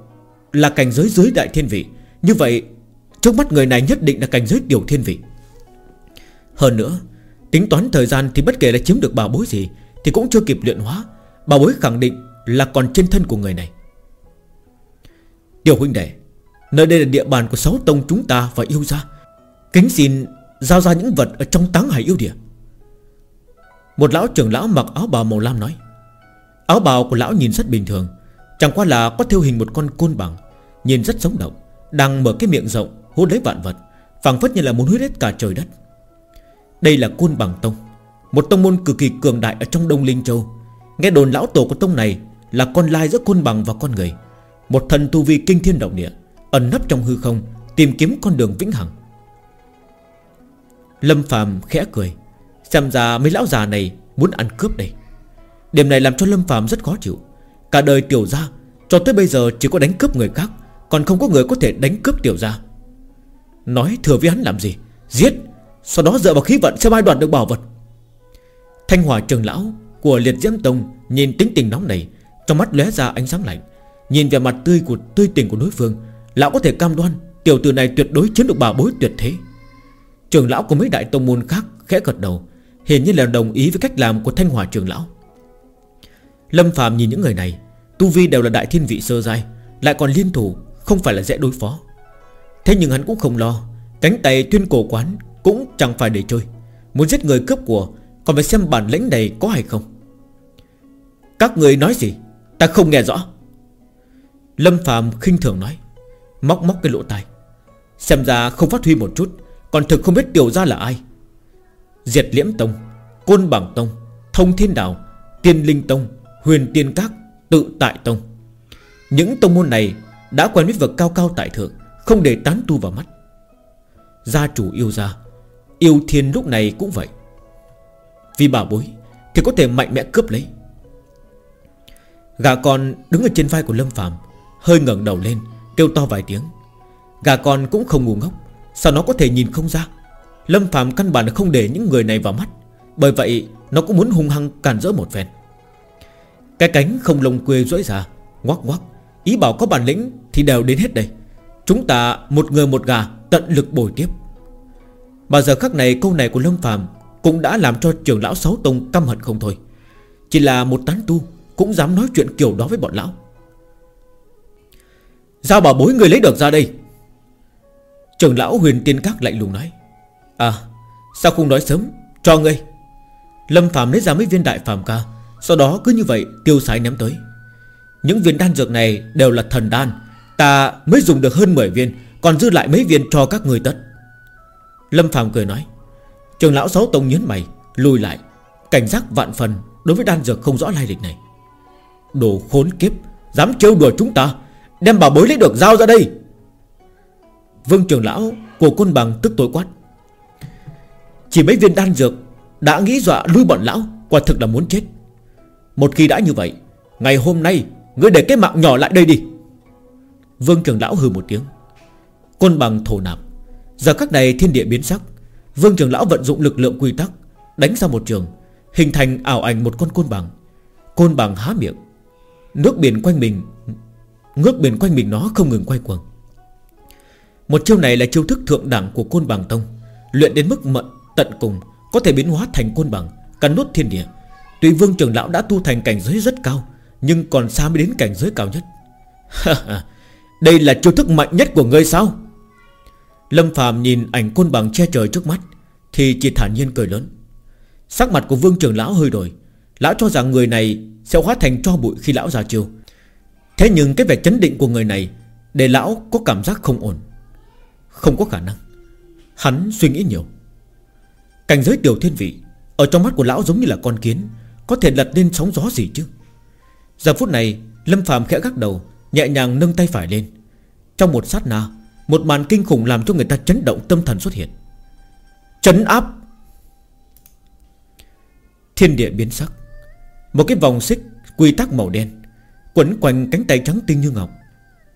Là cảnh giới dưới đại thiên vị. Như vậy, Trước mắt người này nhất định là cảnh giới tiểu thiên vị. Hơn nữa, Tính toán thời gian thì bất kể là chiếm được bảo bối gì Thì cũng chưa kịp luyện hóa. Bảo bối khẳng định là còn trên thân của người này. Tiểu huynh đệ Nơi đây là địa bàn của sáu tông chúng ta và yêu gia. Kính xin Giao ra những vật ở trong táng hải yêu địa. Một lão trưởng lão mặc áo bào màu lam nói, Áo bào của lão nhìn rất bình thường, Chẳng qua là có theo hình một con côn bằng, Nhìn rất sống động, Đang mở cái miệng rộng hút lấy vạn vật, phảng phất như là muốn hút hết cả trời đất. Đây là côn bằng tông, Một tông môn cực kỳ cường đại ở trong Đông Linh Châu. Nghe đồn lão tổ của tông này Là con lai giữa côn bằng và con người, Một thần tu vi kinh thiên động địa. Ẩn nấp trong hư không, Tìm kiếm con đường vĩnh hằng. Lâm Phạm khẽ cười, Xem ra mấy lão già này muốn ăn cướp đây. Điểm này làm cho Lâm Phạm rất khó chịu. Cả đời tiểu gia, Cho tới bây giờ chỉ có đánh cướp người khác, Còn không có người có thể đánh cướp tiểu gia. Nói thừa với hắn làm gì? Giết! Sau đó dựa vào khí vận xem ai đoạt được bảo vật. Thanh Hòa trường lão Của liệt diễm tông Nhìn tính tình nóng này Trong mắt lóe ra ánh sáng lạnh, Nhìn về mặt tươi của, tươi tình của đối phương Lão có thể cam đoan, Tiểu tử này tuyệt đối chiến được bà bối tuyệt thế. Trường lão của mấy đại tông môn khác Khẽ gật đầu, Hiển nhiên là đồng ý với cách làm của Thanh Hòa trường lão. Lâm phàm nhìn những người này, Tu Vi đều là đại thiên vị sơ giai, Lại còn liên thủ, Không phải là dễ đối phó. Thế nhưng hắn cũng không lo, Cánh tay tuyên cổ quán Cũng chẳng phải để chơi. Muốn giết người cướp của, Còn phải xem bản lĩnh này có hay không. Các người nói gì? Ta không nghe rõ. Lâm phàm khinh thường nói. Móc móc cái lỗ tai. Xem ra không phát huy một chút, Còn thực không biết tiểu ra là ai. Diệt liễm tông, Côn bằng tông, Thông thiên đạo Tiên linh tông, Huyền tiên các, Tự tại tông. Những tông môn này Đã quen với vật cao cao tại thượng, Không để tán tu vào mắt. Gia chủ yêu gia, Yêu thiên lúc này cũng vậy. Vì bảo bối Thì có thể mạnh mẽ cướp lấy. Gà con đứng ở trên vai của Lâm Phạm Hơi ngẩng đầu lên Kêu to vài tiếng. Gà con cũng không ngu ngốc, Sao nó có thể nhìn không ra? Lâm Phạm căn bản không để những người này vào mắt, Bởi vậy nó cũng muốn hung hăng cản rỡ một phen. Cái cánh không lông quê rỗi ra Ngoắc ngoắc Ý bảo có bản lĩnh thì đều đến hết đây. Chúng ta một người một gà tận lực bồi tiếp. Bao giờ khắc này câu này của Lâm Phạm Cũng đã làm cho trưởng lão Sáu Tông căm hận không thôi. Chỉ là một tán tu Cũng dám nói chuyện kiểu đó với bọn lão. Giao bảo bối người lấy được ra đây? Trưởng lão huyền tiên các lạnh lùng nói. À sao không nói sớm? Cho ngươi. Lâm Phạm lấy ra mấy viên đại phàm ca, Sau đó cứ như vậy tiêu sái ném tới. Những viên đan dược này đều là thần đan, Ta mới dùng được hơn 10 viên, Còn dư lại mấy viên cho các người tất. Lâm Phạm cười nói. Trường lão sáu tông nhấn mày, Lùi lại. Cảnh giác vạn phần Đối với đan dược không rõ lai lịch này. Đồ khốn kiếp, Dám trêu đùa chúng ta. Đem bảo bối lấy được giao ra đây. Vương trưởng lão của côn bằng tức tối quát. Chỉ mấy viên đan dược Đã nghĩ dọa lui bọn lão, Quả thực là muốn chết. Một khi đã như vậy, Ngày hôm nay, Ngươi để cái mạng nhỏ lại đây đi. Vương trưởng lão hừ một tiếng. Côn bằng thổ nạp. Giờ các này thiên địa biến sắc, Vương trưởng lão vận dụng lực lượng quy tắc, Đánh ra một trường, Hình thành ảo ảnh một con côn bằng. Côn bằng há miệng. Nước biển quanh mình Ngước biển quanh mình nó không ngừng quay cuồng. Một chiêu này là chiêu thức thượng đẳng của côn bằng tông, Luyện đến mức mận, tận cùng, Có thể biến hóa thành côn bằng, Cắn nốt thiên địa. Tuy vương trưởng lão đã tu thành cảnh giới rất cao, Nhưng còn xa mới đến cảnh giới cao nhất. Đây là chiêu thức mạnh nhất của ngươi sao? Lâm Phạm nhìn ảnh côn bằng che trời trước mắt, Thì chỉ thản nhiên cười lớn. Sắc mặt của vương trưởng lão hơi đổi, Lão cho rằng người này sẽ hóa thành cho bụi khi lão ra chiều. Thế nhưng cái vẻ chấn định của người này, Để lão có cảm giác không ổn. Không có khả năng. Hắn suy nghĩ nhiều. Cảnh giới tiểu thiên vị, Ở trong mắt của lão giống như là con kiến, Có thể lật lên sóng gió gì chứ? Giờ phút này, Lâm phàm khẽ gác đầu, Nhẹ nhàng nâng tay phải lên. Trong một sát na, Một màn kinh khủng làm cho người ta chấn động tâm thần xuất hiện. Chấn áp! Thiên địa biến sắc. Một cái vòng xích quy tắc màu đen. Quấn quanh cánh tay trắng tinh như ngọc.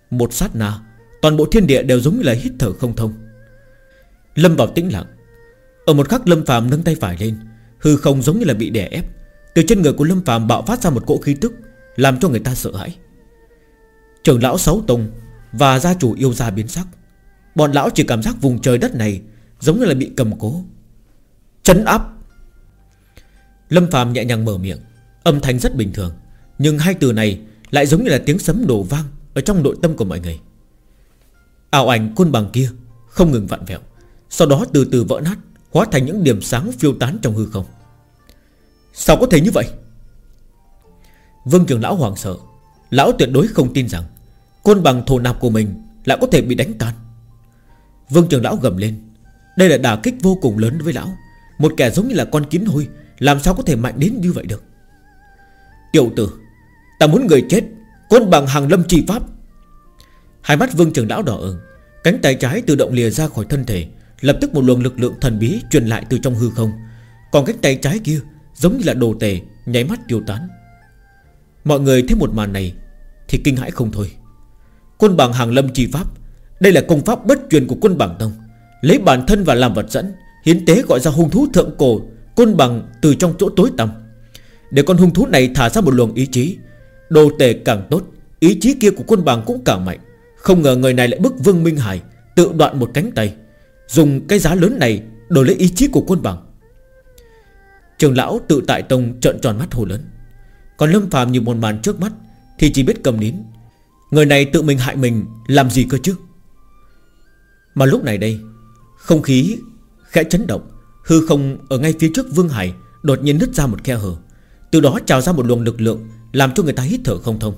Một sát na, Toàn bộ thiên địa đều giống như là hít thở không thông. Lâm vào tĩnh lặng. Ở một khắc Lâm phàm nâng tay phải lên, Hư không giống như là bị đè ép. Từ trên người của Lâm phàm bạo phát ra một cỗ khí tức, Làm cho người ta sợ hãi. Trưởng lão Sáu Tông Và gia chủ yêu gia biến sắc. Bọn lão chỉ cảm giác vùng trời đất này Giống như là bị cầm cố. Chấn áp. Lâm phàm nhẹ nhàng mở miệng, Âm thanh rất bình thường, Nhưng hai từ này lại giống như là tiếng sấm đổ vang Ở trong nội tâm của mọi người. Ảo ảnh côn bằng kia Không ngừng vặn vẹo, Sau đó từ từ vỡ nát, Hóa thành những điểm sáng phiêu tán trong hư không. Sao có thể như vậy? Vương trường lão hoàng sợ. Lão tuyệt đối không tin rằng Côn bằng thổ nạp của mình Lại có thể bị đánh tan. Vương trường lão gầm lên. Đây là đả kích vô cùng lớn với lão. Một kẻ giống như là con kiến hôi, Làm sao có thể mạnh đến như vậy được? Tiểu tử Ta muốn người chết, Côn bằng hàng lâm chi pháp. Hai mắt vương trường lão đỏ ửng, Cánh tay trái tự động lìa ra khỏi thân thể, Lập tức một luồng lực lượng thần bí truyền lại từ trong hư không. Còn cánh tay trái kia Giống như là đồ tề Nháy mắt tiêu tán. Mọi người thấy một màn này Thì kinh hãi không thôi. Côn bằng hàng lâm chi pháp, Đây là công pháp bất truyền của quân bằng tông. Lấy bản thân và làm vật dẫn, Hiến tế gọi ra hung thú thượng cổ, Côn bằng từ trong chỗ tối tăm. Để con hung thú này thả ra một luồng ý chí Đồ tề càng tốt, Ý chí kia của quân bàng cũng càng mạnh. Không ngờ người này lại bức Vương Minh Hải, Tự đoạn một cánh tay, Dùng cái giá lớn này đổi lấy ý chí của quân bằng Trường lão tự tại tông trợn tròn mắt hồ lớn. Còn Lâm phàm như một màn trước mắt Thì chỉ biết cầm nín. Người này tự mình hại mình, làm gì cơ chứ? Mà lúc này đây, Không khí khẽ chấn động, Hư không ở ngay phía trước Vương Hải Đột nhiên nứt ra một khe hở. Từ đó trào ra một luồng lực lượng làm cho người ta hít thở không thông.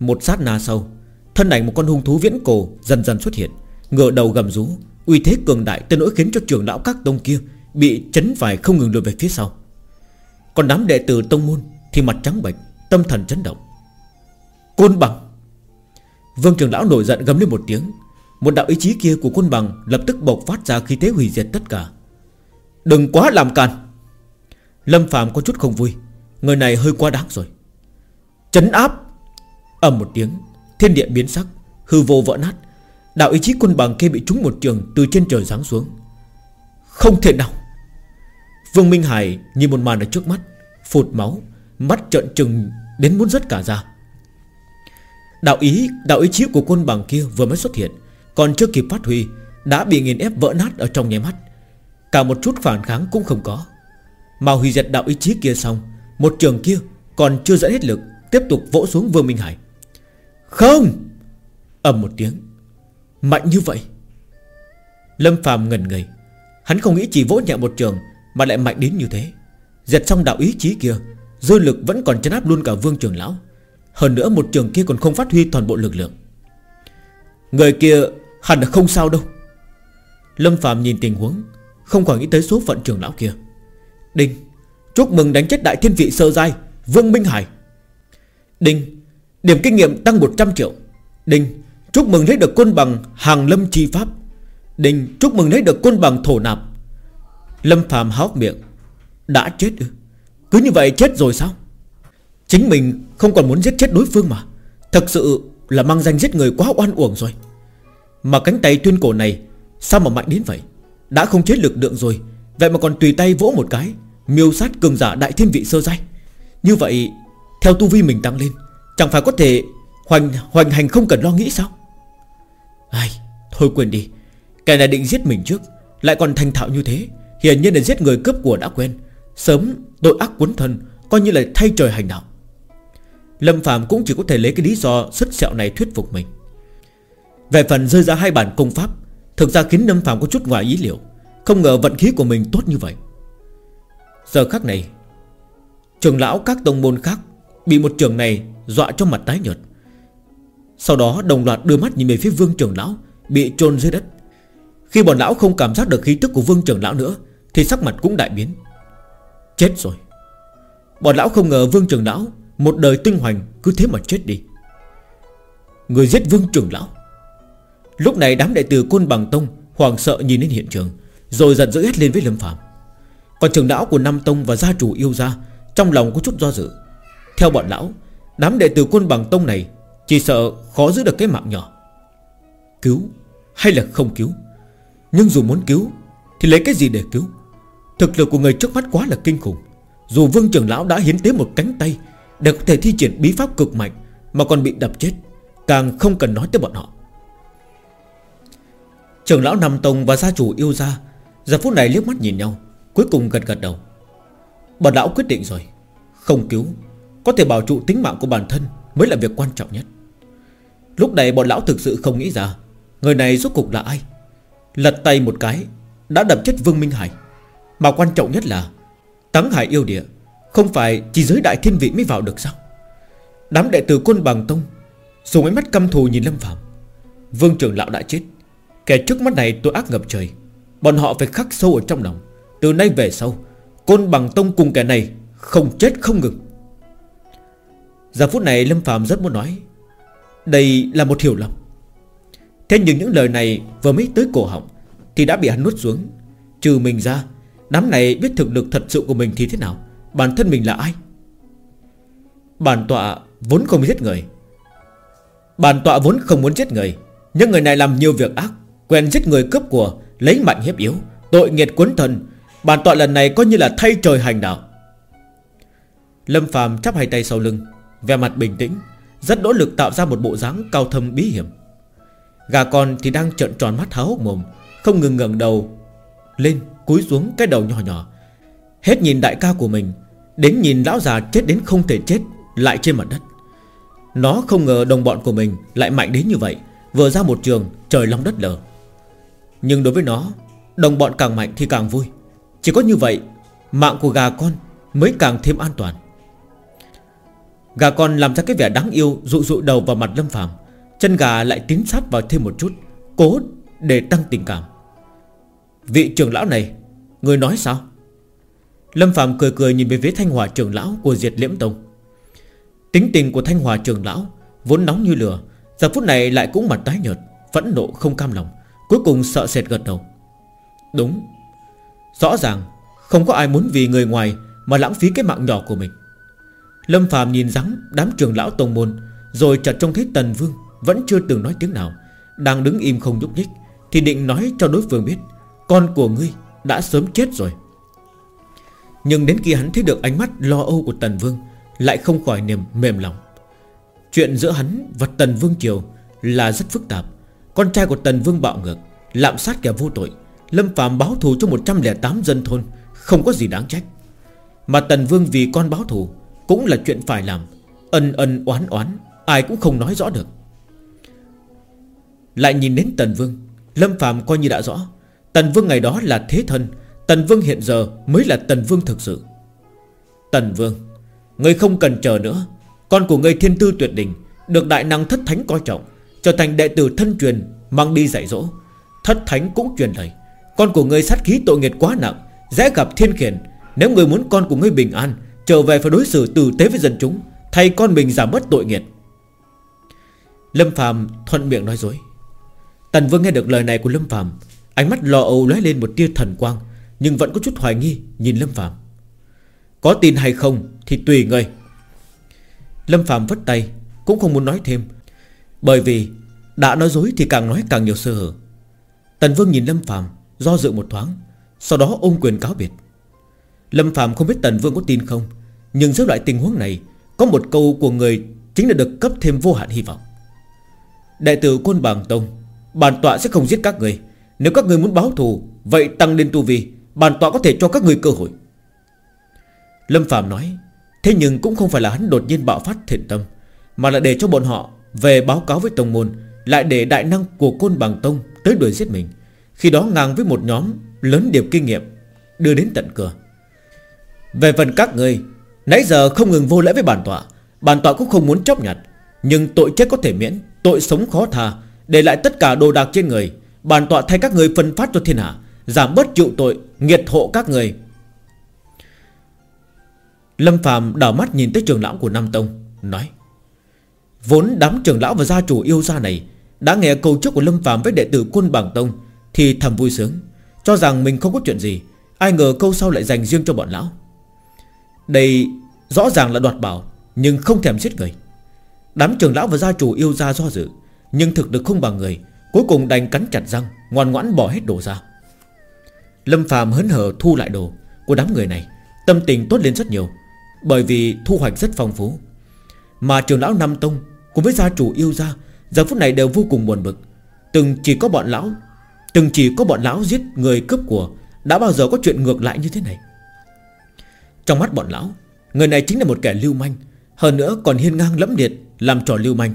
Một sát na sau, Thân ảnh một con hung thú viễn cổ dần dần xuất hiện Ngựa đầu gầm rú, Uy thế cường đại tới nỗi khiến cho trường lão các tông kia Bị chấn phải không ngừng lùi về phía sau. Còn đám đệ tử tông môn Thì mặt trắng bệch, Tâm thần chấn động. Côn bằng. Vương trường lão nổi giận gầm lên một tiếng, Một đạo ý chí kia của côn bằng Lập tức bộc phát ra khí thế hủy diệt tất cả. Đừng quá làm càn. Lâm Phạm có chút không vui, Người này hơi quá đáng rồi. Chấn áp. Ầm một tiếng, Thiên địa biến sắc, Hư vô vỡ nát. Đạo ý chí quân bằng kia bị trúng một trường Từ trên trời giáng xuống. Không thể nào. Vương Minh Hải nhìn một màn ở trước mắt, Phụt máu, Mắt trợn trừng đến muốn rớt cả ra Đạo ý Đạo ý chí của quân bằng kia vừa mới xuất hiện, Còn chưa kịp phát huy, Đã bị nghiền ép vỡ nát ở trong nháy mắt. Cả một chút phản kháng cũng không có. Mà hủy diệt đạo ý chí kia xong, Một trường kia còn chưa dẫn hết lực. Tiếp tục vỗ xuống Vương Minh Hải. Không! Ầm một tiếng. Mạnh như vậy. Lâm phàm ngần ngây Hắn không nghĩ chỉ vỗ nhẹ một trường Mà lại mạnh đến như thế. Giật xong đạo ý chí kia, Dư lực vẫn còn chấn áp luôn cả vương trường lão. Hơn nữa một trường kia còn không phát huy toàn bộ lực lượng. Người kia hẳn là không sao đâu. Lâm phàm nhìn tình huống, Không còn nghĩ tới số phận trường lão kia. Đinh, Chúc mừng đánh chết đại thiên vị sơ giai Vương Minh Hải. Đinh, Điểm kinh nghiệm tăng 100 triệu. Đinh, Chúc mừng lấy được côn bằng hàng lâm chi pháp. Đinh, chúc mừng lấy được côn bằng thổ nạp. Lâm phàm háo miệng. Đã chết ư? Cứ như vậy chết rồi sao? Chính mình không còn muốn giết chết đối phương mà. Thật sự là mang danh giết người quá oan uổng rồi. Mà cánh tay tuyên cổ này, Sao mà mạnh đến vậy? Đã không chết lực lượng rồi, Vậy mà còn tùy tay vỗ một cái, Miêu sát cường giả đại thiên vị sơ giai. Như vậy theo tu vi mình tăng lên Chẳng phải có thể hoành, hoành hành không cần lo nghĩ sao? Ai Thôi quên đi. Kẻ này định giết mình trước Lại còn thành thạo như thế Hiển nhiên là giết người cướp của đã quen. Sớm tội ác cuốn thân Coi như là thay trời hành đạo. Lâm Phạm cũng chỉ có thể lấy cái lý do Sứt sẹo này thuyết phục mình. Về phần rơi ra hai bản công pháp Thực ra khiến Lâm Phạm có chút ngoài ý liệu. Không ngờ vận khí của mình tốt như vậy. Giờ khắc này Trường lão các tông môn khác Bị một trường này dọa cho mặt tái nhợt. Sau đó đồng loạt đưa mắt nhìn về phía vương trưởng lão, Bị chôn dưới đất. Khi bọn lão không cảm giác được khí tức của vương trưởng lão nữa, Thì sắc mặt cũng đại biến. Chết rồi. Bọn lão không ngờ vương trưởng lão, Một đời tinh hoành cứ thế mà chết đi. Người giết vương trưởng lão. Lúc này đám đệ tử côn bằng tông Hoàng sợ nhìn đến hiện trường, Rồi giận dữ hét lên với Lâm Phạm Còn trưởng lão của Nam Tông và gia chủ yêu gia, Trong lòng có chút do dự theo bọn lão, Đám đệ tử quân bằng tông này Chỉ sợ khó giữ được cái mạng nhỏ. Cứu hay là không cứu? Nhưng dù muốn cứu Thì lấy cái gì để cứu? Thực lực của người trước mắt quá là kinh khủng. Dù vương trưởng lão đã hiến tế một cánh tay Để có thể thi triển bí pháp cực mạnh Mà còn bị đập chết, Càng không cần nói tới bọn họ. Trưởng lão Nam Tông và gia chủ yêu gia Giờ phút này liếc mắt nhìn nhau, Cuối cùng gật gật đầu. Bọn lão quyết định rồi, Không cứu có thể bảo trụ tính mạng của bản thân Mới là việc quan trọng nhất. Lúc này bọn lão thực sự không nghĩ ra, Người này rốt cục là ai? Lật tay một cái, Đã đập chết Vương Minh Hải. Mà quan trọng nhất là Tắng Hải yêu địa, Không phải chỉ giới đại thiên vị mới vào được sao? Đám đệ tử quân bằng tông, Dùng ánh mắt căm thù nhìn Lâm Phạm Vương trưởng lão đã chết, Kẻ trước mắt này tôi ác ngập trời. Bọn họ phải khắc sâu ở trong lòng. Từ nay về sau Côn bằng tông cùng kẻ này Không chết không ngừng. Giờ phút này Lâm Phạm rất muốn nói, Đây là một hiểu lầm. Thế nhưng những lời này vừa mới tới cổ họng Thì đã bị hắn nuốt xuống. Trừ mình ra, Đám này biết thực lực thật sự của mình thì thế nào? Bản thân mình là ai? Bản tọa vốn không giết người. Bản tọa vốn không muốn giết người. Nhưng người này làm nhiều việc ác, Quen giết người cướp của, Lấy mạnh hiếp yếu, Tội nghiệt cuốn thân. Bản tọa lần này coi như là thay trời hành đạo. Lâm phàm chắp hai tay sau lưng. Về mặt bình tĩnh, Rất nỗ lực tạo ra một bộ dáng cao thâm bí hiểm. Gà con thì đang trợn tròn mắt há hốc mồm, Không ngừng ngẩng đầu Lên, cúi xuống cái đầu nhỏ nhỏ. Hết nhìn đại ca của mình, Đến nhìn lão già chết đến không thể chết Lại trên mặt đất. Nó không ngờ đồng bọn của mình lại mạnh đến như vậy, Vừa ra một trường, trời long đất lở. Nhưng đối với nó, Đồng bọn càng mạnh thì càng vui. Chỉ có như vậy, Mạng của gà con Mới càng thêm an toàn. Gà con làm ra cái vẻ đáng yêu, Dụ dụ đầu vào mặt Lâm Phạm Chân gà lại tiến sát vào thêm một chút, Cố để tăng tình cảm. Vị trưởng lão này, Người nói sao? Lâm Phạm cười cười nhìn về phía Thanh Hòa trưởng lão Của Diệt Liễm Tông. Tính tình của Thanh Hòa trưởng lão Vốn nóng như lửa, Giờ phút này lại cũng mặt tái nhợt, Phẫn nộ không cam lòng, Cuối cùng sợ sệt gật đầu. Đúng, Rõ ràng Không có ai muốn vì người ngoài Mà lãng phí cái mạng nhỏ của mình. Lâm Phạm nhìn rắn đám trường lão tông môn, Rồi chợt trông thấy Tần Vương, Vẫn chưa từng nói tiếng nào. Đang đứng im không nhúc nhích, Thì định nói cho đối phương biết, Con của ngươi đã sớm chết rồi. Nhưng đến khi hắn thấy được ánh mắt lo âu của Tần Vương, Lại không khỏi niềm mềm lòng. Chuyện giữa hắn và Tần Vương Triều Là rất phức tạp. Con trai của Tần Vương bạo ngược, Lạm sát kẻ vô tội. Lâm Phạm báo thù cho 108 dân thôn, Không có gì đáng trách. Mà Tần Vương vì con báo thù cũng là chuyện phải làm. Ân ân oán oán, Ai cũng không nói rõ được. Lại nhìn đến Tần Vương, Lâm Phạm coi như đã rõ. Tần Vương ngày đó là thế thân, Tần Vương hiện giờ mới là Tần Vương thực sự. Tần Vương, ngươi không cần chờ nữa. Con của ngươi thiên tư tuyệt đỉnh, Được đại năng thất thánh coi trọng, Trở thành đệ tử thân truyền, Mang đi dạy dỗ. Thất thánh cũng truyền lời, Con của ngươi sát khí tội nghiệp quá nặng, Dễ gặp thiên khiển. Nếu người muốn con của ngươi bình an Trở về phải đối xử tử tế với dân chúng, Thay con mình giảm bớt tội nghiệp. Lâm Phạm thuận miệng nói dối. Tần Vương nghe được lời này của Lâm Phạm Ánh mắt lo âu lóe lên một tia thần quang, Nhưng vẫn có chút hoài nghi Nhìn Lâm Phạm Có tin hay không thì tùy ngươi Lâm Phạm vất tay, Cũng không muốn nói thêm, Bởi vì đã nói dối thì càng nói càng nhiều sơ hở. Tần Vương nhìn Lâm Phạm Do dự một thoáng, Sau đó ôm quyền cáo biệt. Lâm Phạm không biết Tần Vương có tin không nhưng dưới loại tình huống này, Có một câu của người Chính là được cấp thêm vô hạn hy vọng. Đại tử côn bàng tông, Bản tọa sẽ không giết các người. Nếu các người muốn báo thù, Vậy tăng lên tu vi, Bản tọa có thể cho các người cơ hội. Lâm Phạm nói, Thế nhưng cũng không phải là hắn đột nhiên bạo phát thiện tâm, Mà là để cho bọn họ Về báo cáo với Tông Môn, Lại để đại năng của Côn Bằng Tông Tới đuổi giết mình. Khi đó ngang với một nhóm lớn điểm kinh nghiệm, Đưa đến tận cửa. Về phần các người Nãy giờ không ngừng vô lễ với bản tọa. Bản tọa cũng không muốn chấp nhận Nhưng tội chết có thể miễn, Tội sống khó tha. Để lại tất cả đồ đạc trên người. Bản tọa thay các người phân phát cho thiên hạ. Giảm bớt chịu tội, Nghiệt hộ các người. Lâm Phạm đảo mắt nhìn tới trường lão của Nam Tông, Nói, Vốn đám trưởng lão và gia chủ yêu gia này Đã nghe câu trước của Lâm Phạm với đệ tử quân Bảng Tông Thì thầm vui sướng, Cho rằng mình không có chuyện gì. Ai ngờ câu sau lại dành riêng cho bọn lão. Đây rõ ràng là đoạt bảo, Nhưng không thèm giết người. Đám trưởng lão và gia chủ yêu gia do dự, Nhưng thực được không bằng người, Cuối cùng đành cắn chặt răng, Ngoan ngoãn bỏ hết đồ ra. Lâm Phạm hớn hở thu lại đồ Của đám người này, Tâm tình tốt lên rất nhiều, bởi vì thu hoạch rất phong phú. Mà trưởng lão Nam Tông Cùng với gia chủ yêu gia Giờ phút này đều vô cùng buồn bực. Từng chỉ có bọn lão, Từng chỉ có bọn lão giết người cướp của, Đã bao giờ có chuyện ngược lại như thế này? Trong mắt bọn lão Người này chính là một kẻ lưu manh, Hơn nữa còn hiên ngang lẫm liệt Làm trò lưu manh.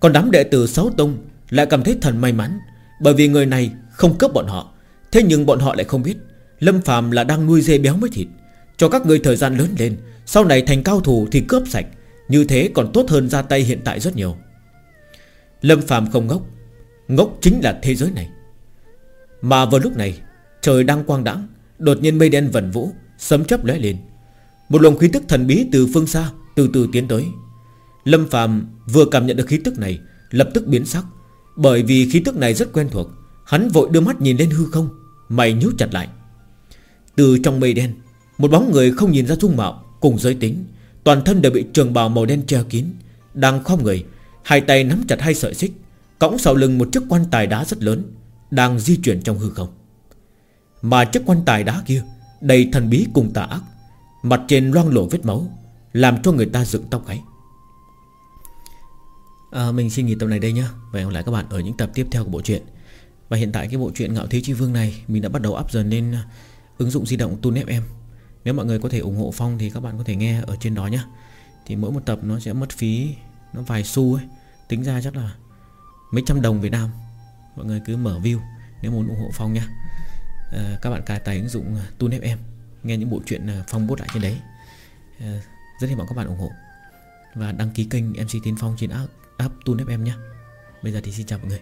Còn đám đệ tử Sáu Tông Lại cảm thấy thần may mắn, Bởi vì người này không cướp bọn họ. Thế nhưng bọn họ lại không biết, Lâm Phạm là đang nuôi dê béo mới thịt. Cho các người thời gian lớn lên, Sau này thành cao thủ thì cướp sạch, Như thế còn tốt hơn ra tay hiện tại rất nhiều. Lâm phàm không ngốc Ngốc chính là thế giới này. Mà vào lúc này, Trời đang quang đãng, Đột nhiên mây đen vần vũ, Sấm chấp lóe lên. Một luồng khí tức thần bí từ phương xa Từ từ tiến tới. Lâm phàm vừa cảm nhận được khí tức này, Lập tức biến sắc. Bởi vì khí tức này rất quen thuộc, Hắn vội đưa mắt nhìn lên hư không, Mày nhíu chặt lại. Từ trong mây đen, một bóng người không nhìn ra dung mạo Cùng giới tính, Toàn thân đều bị trường bào màu đen che kín, Đang khom người, Hai tay nắm chặt hai sợi xích, Cõng sau lưng một chiếc quan tài đá rất lớn, Đang di chuyển trong hư không. Mà chiếc quan tài đá kia Đầy thần bí cùng tà ác Mặt trên loang lổ vết máu Làm cho người ta dựng tóc gáy. À, Mình xin nghỉ tập này đây nhá. Và hẹn lại các bạn ở những tập tiếp theo của bộ truyện. Và hiện tại cái bộ truyện Ngạo Thế Chi Vương này Mình đã bắt đầu áp dần lên à, ứng dụng di động Tune FM nếu mọi người có thể ủng hộ Phong thì các bạn có thể nghe ở trên đó nhé Thì mỗi một tập nó sẽ mất phí Nó vài xu ấy. Tính ra chắc là mấy trăm đồng Việt Nam. Mọi người cứ mở view Nếu muốn ủng hộ Phong nha à, Các bạn cài tài ứng dụng à, Tune FM Nghe những bộ truyện à, Phong bút lại trên đấy. Ờ, rất hy vọng các bạn ủng hộ. Và đăng ký kênh MC Tiến Phong trên app, app Tune FM nhé. Bây giờ thì xin chào mọi người.